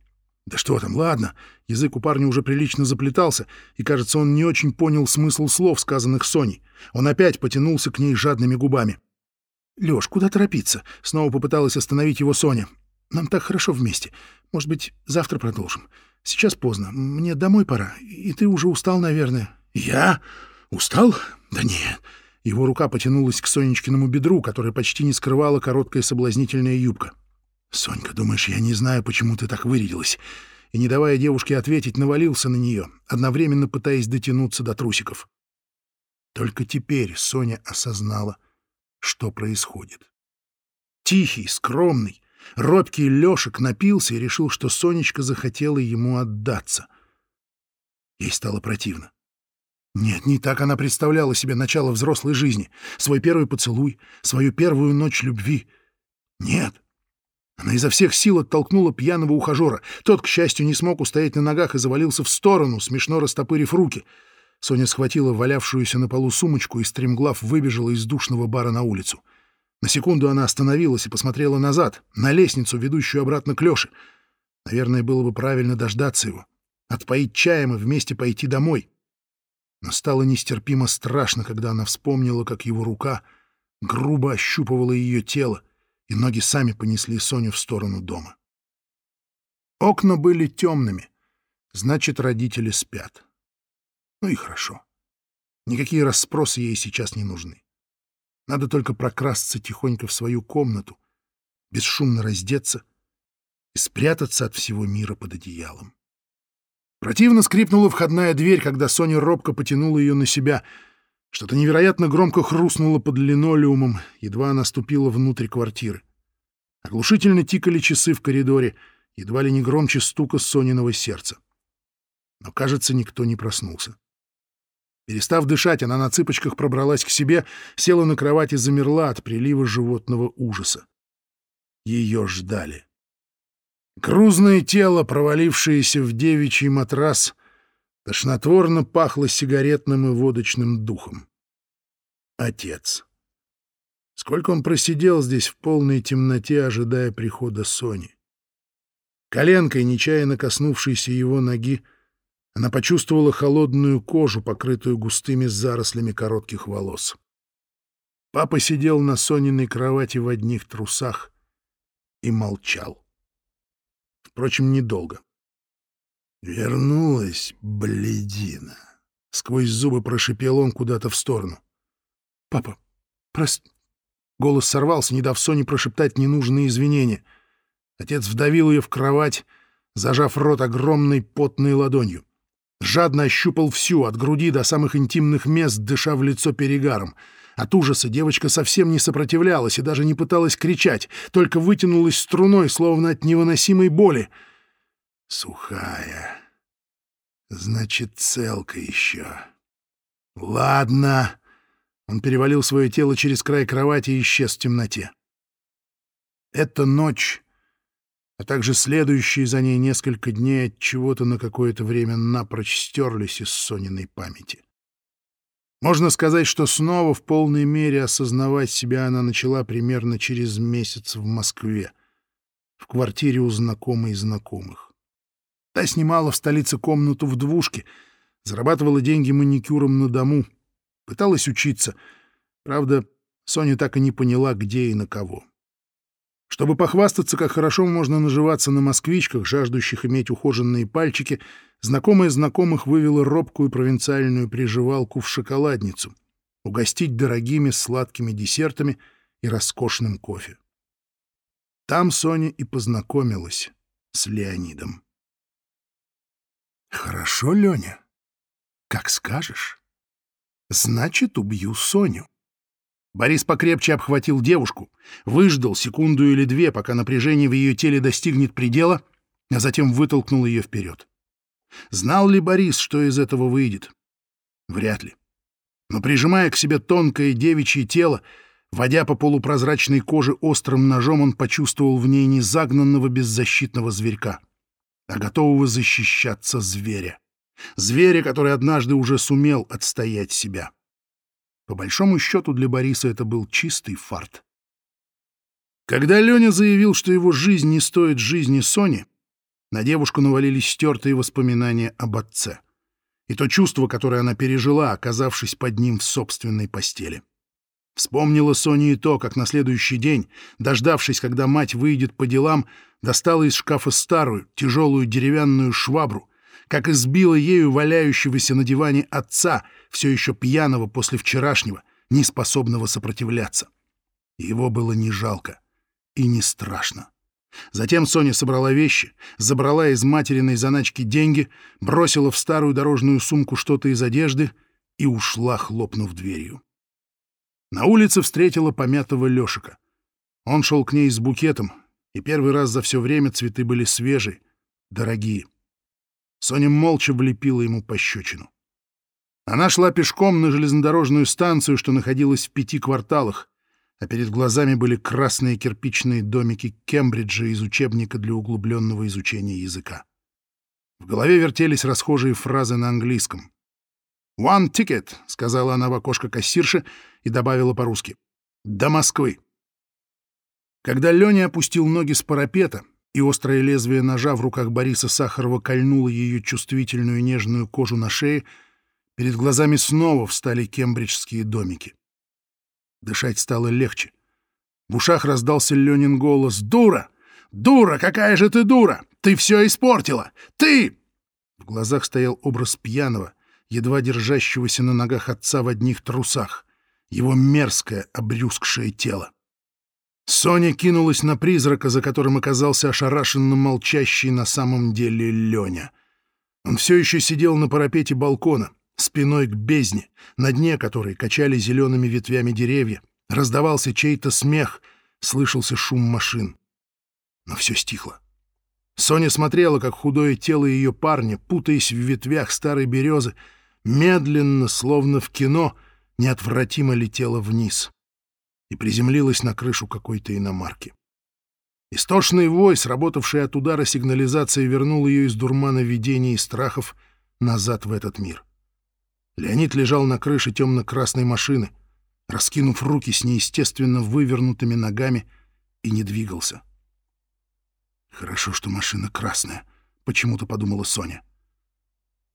«Да что там, ладно!» Язык у парня уже прилично заплетался, и, кажется, он не очень понял смысл слов, сказанных Соней. Он опять потянулся к ней жадными губами. «Лёш, куда торопиться?» — снова попыталась остановить его Соня. «Нам так хорошо вместе. Может быть, завтра продолжим. Сейчас поздно. Мне домой пора, и ты уже устал, наверное». «Я? Устал? Да нет». Его рука потянулась к Сонечкиному бедру, которое почти не скрывала короткая соблазнительная юбка. «Сонька, думаешь, я не знаю, почему ты так вырядилась?» И, не давая девушке ответить, навалился на нее, одновременно пытаясь дотянуться до трусиков. Только теперь Соня осознала, что происходит. Тихий, скромный, робкий Лешек напился и решил, что Сонечка захотела ему отдаться. Ей стало противно. Нет, не так она представляла себе начало взрослой жизни, свой первый поцелуй, свою первую ночь любви. Нет. Она изо всех сил оттолкнула пьяного ухажера. Тот, к счастью, не смог устоять на ногах и завалился в сторону, смешно растопырив руки — Соня схватила валявшуюся на полу сумочку и стремглав выбежала из душного бара на улицу. На секунду она остановилась и посмотрела назад, на лестницу, ведущую обратно к Лёше. Наверное, было бы правильно дождаться его, отпоить чаем и вместе пойти домой. Но стало нестерпимо страшно, когда она вспомнила, как его рука грубо ощупывала ее тело, и ноги сами понесли Соню в сторону дома. Окна были темными, значит, родители спят. Ну и хорошо. Никакие расспросы ей сейчас не нужны. Надо только прокрасться тихонько в свою комнату, бесшумно раздеться и спрятаться от всего мира под одеялом. Противно скрипнула входная дверь, когда Соня робко потянула ее на себя. Что-то невероятно громко хрустнуло под линолеумом, едва она ступила внутрь квартиры. Оглушительно тикали часы в коридоре, едва ли не громче стука Сониного сердца. Но, кажется, никто не проснулся. Перестав дышать, она на цыпочках пробралась к себе, села на кровать и замерла от прилива животного ужаса. Ее ждали. Грузное тело, провалившееся в девичий матрас, тошнотворно пахло сигаретным и водочным духом. Отец. Сколько он просидел здесь в полной темноте, ожидая прихода Сони. Коленкой, нечаянно коснувшейся его ноги, она почувствовала холодную кожу, покрытую густыми зарослями коротких волос. Папа сидел на Сониной кровати в одних трусах и молчал. Впрочем, недолго. «Вернулась, бледина!» — сквозь зубы прошипел он куда-то в сторону. «Папа, прос...» Голос сорвался, не дав Соне прошептать ненужные извинения. Отец вдавил ее в кровать, зажав рот огромной потной ладонью. Жадно ощупал всю, от груди до самых интимных мест, дыша в лицо перегаром. От ужаса девочка совсем не сопротивлялась и даже не пыталась кричать, только вытянулась струной, словно от невыносимой боли. Сухая. Значит, целка еще. Ладно. Он перевалил свое тело через край кровати и исчез в темноте. Эта ночь а также следующие за ней несколько дней от чего-то на какое-то время напрочь стерлись из Сониной памяти. Можно сказать, что снова в полной мере осознавать себя она начала примерно через месяц в Москве, в квартире у знакомой знакомых. Та снимала в столице комнату в двушке, зарабатывала деньги маникюром на дому, пыталась учиться. Правда, Соня так и не поняла, где и на кого. Чтобы похвастаться, как хорошо можно наживаться на москвичках, жаждущих иметь ухоженные пальчики, знакомая знакомых вывела робкую провинциальную приживалку в шоколадницу, угостить дорогими сладкими десертами и роскошным кофе. Там Соня и познакомилась с Леонидом. «Хорошо, Леня. Как скажешь. Значит, убью Соню». Борис покрепче обхватил девушку, выждал секунду или две, пока напряжение в ее теле достигнет предела, а затем вытолкнул ее вперед. Знал ли Борис, что из этого выйдет? Вряд ли. Но прижимая к себе тонкое девичье тело, водя по полупрозрачной коже острым ножом, он почувствовал в ней не загнанного беззащитного зверька, а готового защищаться зверя. Зверя, который однажды уже сумел отстоять себя. По большому счету для Бориса это был чистый фарт. Когда Леня заявил, что его жизнь не стоит жизни Сони, на девушку навалились стертые воспоминания об отце и то чувство, которое она пережила, оказавшись под ним в собственной постели. Вспомнила Соня и то, как на следующий день, дождавшись, когда мать выйдет по делам, достала из шкафа старую, тяжелую деревянную швабру, как избила ею валяющегося на диване отца, все еще пьяного после вчерашнего, неспособного сопротивляться. Его было не жалко и не страшно. Затем Соня собрала вещи, забрала из материной заначки деньги, бросила в старую дорожную сумку что-то из одежды и ушла, хлопнув дверью. На улице встретила помятого Лешика. Он шел к ней с букетом, и первый раз за все время цветы были свежие, дорогие. Соня молча влепила ему пощечину. Она шла пешком на железнодорожную станцию, что находилась в пяти кварталах, а перед глазами были красные кирпичные домики Кембриджа из учебника для углубленного изучения языка. В голове вертелись расхожие фразы на английском. «One ticket», — сказала она в окошко кассирши и добавила по-русски. «До Москвы». Когда Леня опустил ноги с парапета, и острое лезвие ножа в руках Бориса Сахарова кольнуло ее чувствительную нежную кожу на шее, перед глазами снова встали кембриджские домики. Дышать стало легче. В ушах раздался Ленин голос. «Дура! Дура! Какая же ты дура! Ты все испортила! Ты!» В глазах стоял образ пьяного, едва держащегося на ногах отца в одних трусах, его мерзкое, обрюзгшее тело. Соня кинулась на призрака, за которым оказался ошарашенно молчащий на самом деле Леня. Он все еще сидел на парапете балкона, спиной к бездне, на дне которой качали зелеными ветвями деревья, раздавался чей-то смех, слышался шум машин. Но все стихло. Соня смотрела, как худое тело ее парня, путаясь в ветвях старой березы, медленно, словно в кино, неотвратимо летело вниз и приземлилась на крышу какой-то иномарки. Истошный вой, сработавший от удара сигнализации, вернул ее из дурмана видений и страхов назад в этот мир. Леонид лежал на крыше темно-красной машины, раскинув руки с неестественно вывернутыми ногами и не двигался. «Хорошо, что машина красная», — почему-то подумала Соня.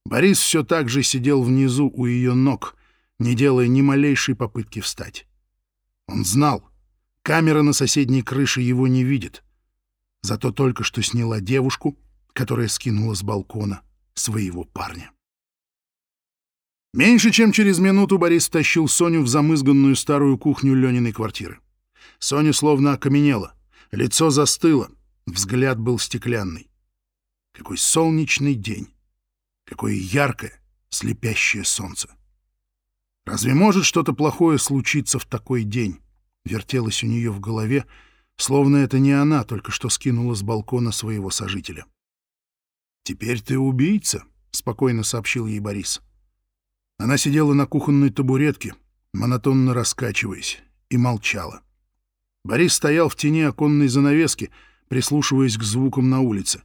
Борис все так же сидел внизу у ее ног, не делая ни малейшей попытки встать. Он знал, камера на соседней крыше его не видит, зато только что сняла девушку, которая скинула с балкона своего парня. Меньше чем через минуту Борис тащил Соню в замызганную старую кухню Лениной квартиры. Соня словно окаменела, лицо застыло, взгляд был стеклянный. Какой солнечный день! Какое яркое, слепящее солнце! Разве может что-то плохое случиться в такой день? Вертелось у нее в голове, словно это не она только что скинула с балкона своего сожителя. «Теперь ты убийца», — спокойно сообщил ей Борис. — она сидела на кухонной табуретке, монотонно раскачиваясь, и молчала. Борис стоял в тени оконной занавески, прислушиваясь к звукам на улице.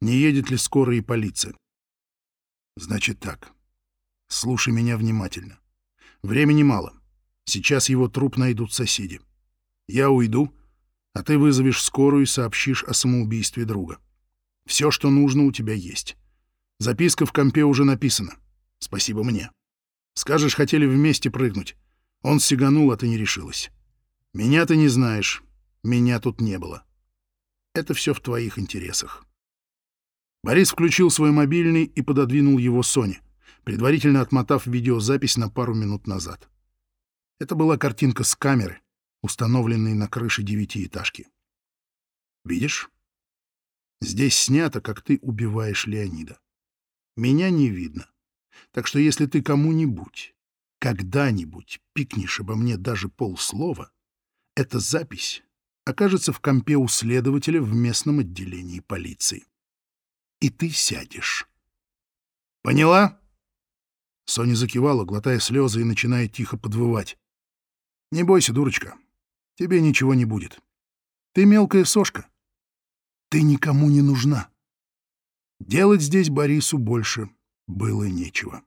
Не едет ли скоро и полиция? Значит так. Слушай меня внимательно. Времени мало. Сейчас его труп найдут соседи. Я уйду, а ты вызовешь скорую и сообщишь о самоубийстве друга. Все, что нужно, у тебя есть. Записка в компе уже написана. Спасибо мне. Скажешь, хотели вместе прыгнуть. Он сиганул, а ты не решилась. Меня ты не знаешь. Меня тут не было. Это все в твоих интересах. Борис включил свой мобильный и пододвинул его Соне, предварительно отмотав видеозапись на пару минут назад. Это была картинка с камеры, установленной на крыше девятиэтажки. Видишь? Здесь снято, как ты убиваешь Леонида. Меня не видно. Так что если ты кому-нибудь, когда-нибудь пикнешь обо мне даже полслова, эта запись окажется в компе у следователя в местном отделении полиции. И ты сядешь Поняла? Соня закивала, глотая слезы и начиная тихо подвывать. «Не бойся, дурочка. Тебе ничего не будет. Ты мелкая сошка. Ты никому не нужна». Делать здесь Борису больше было нечего.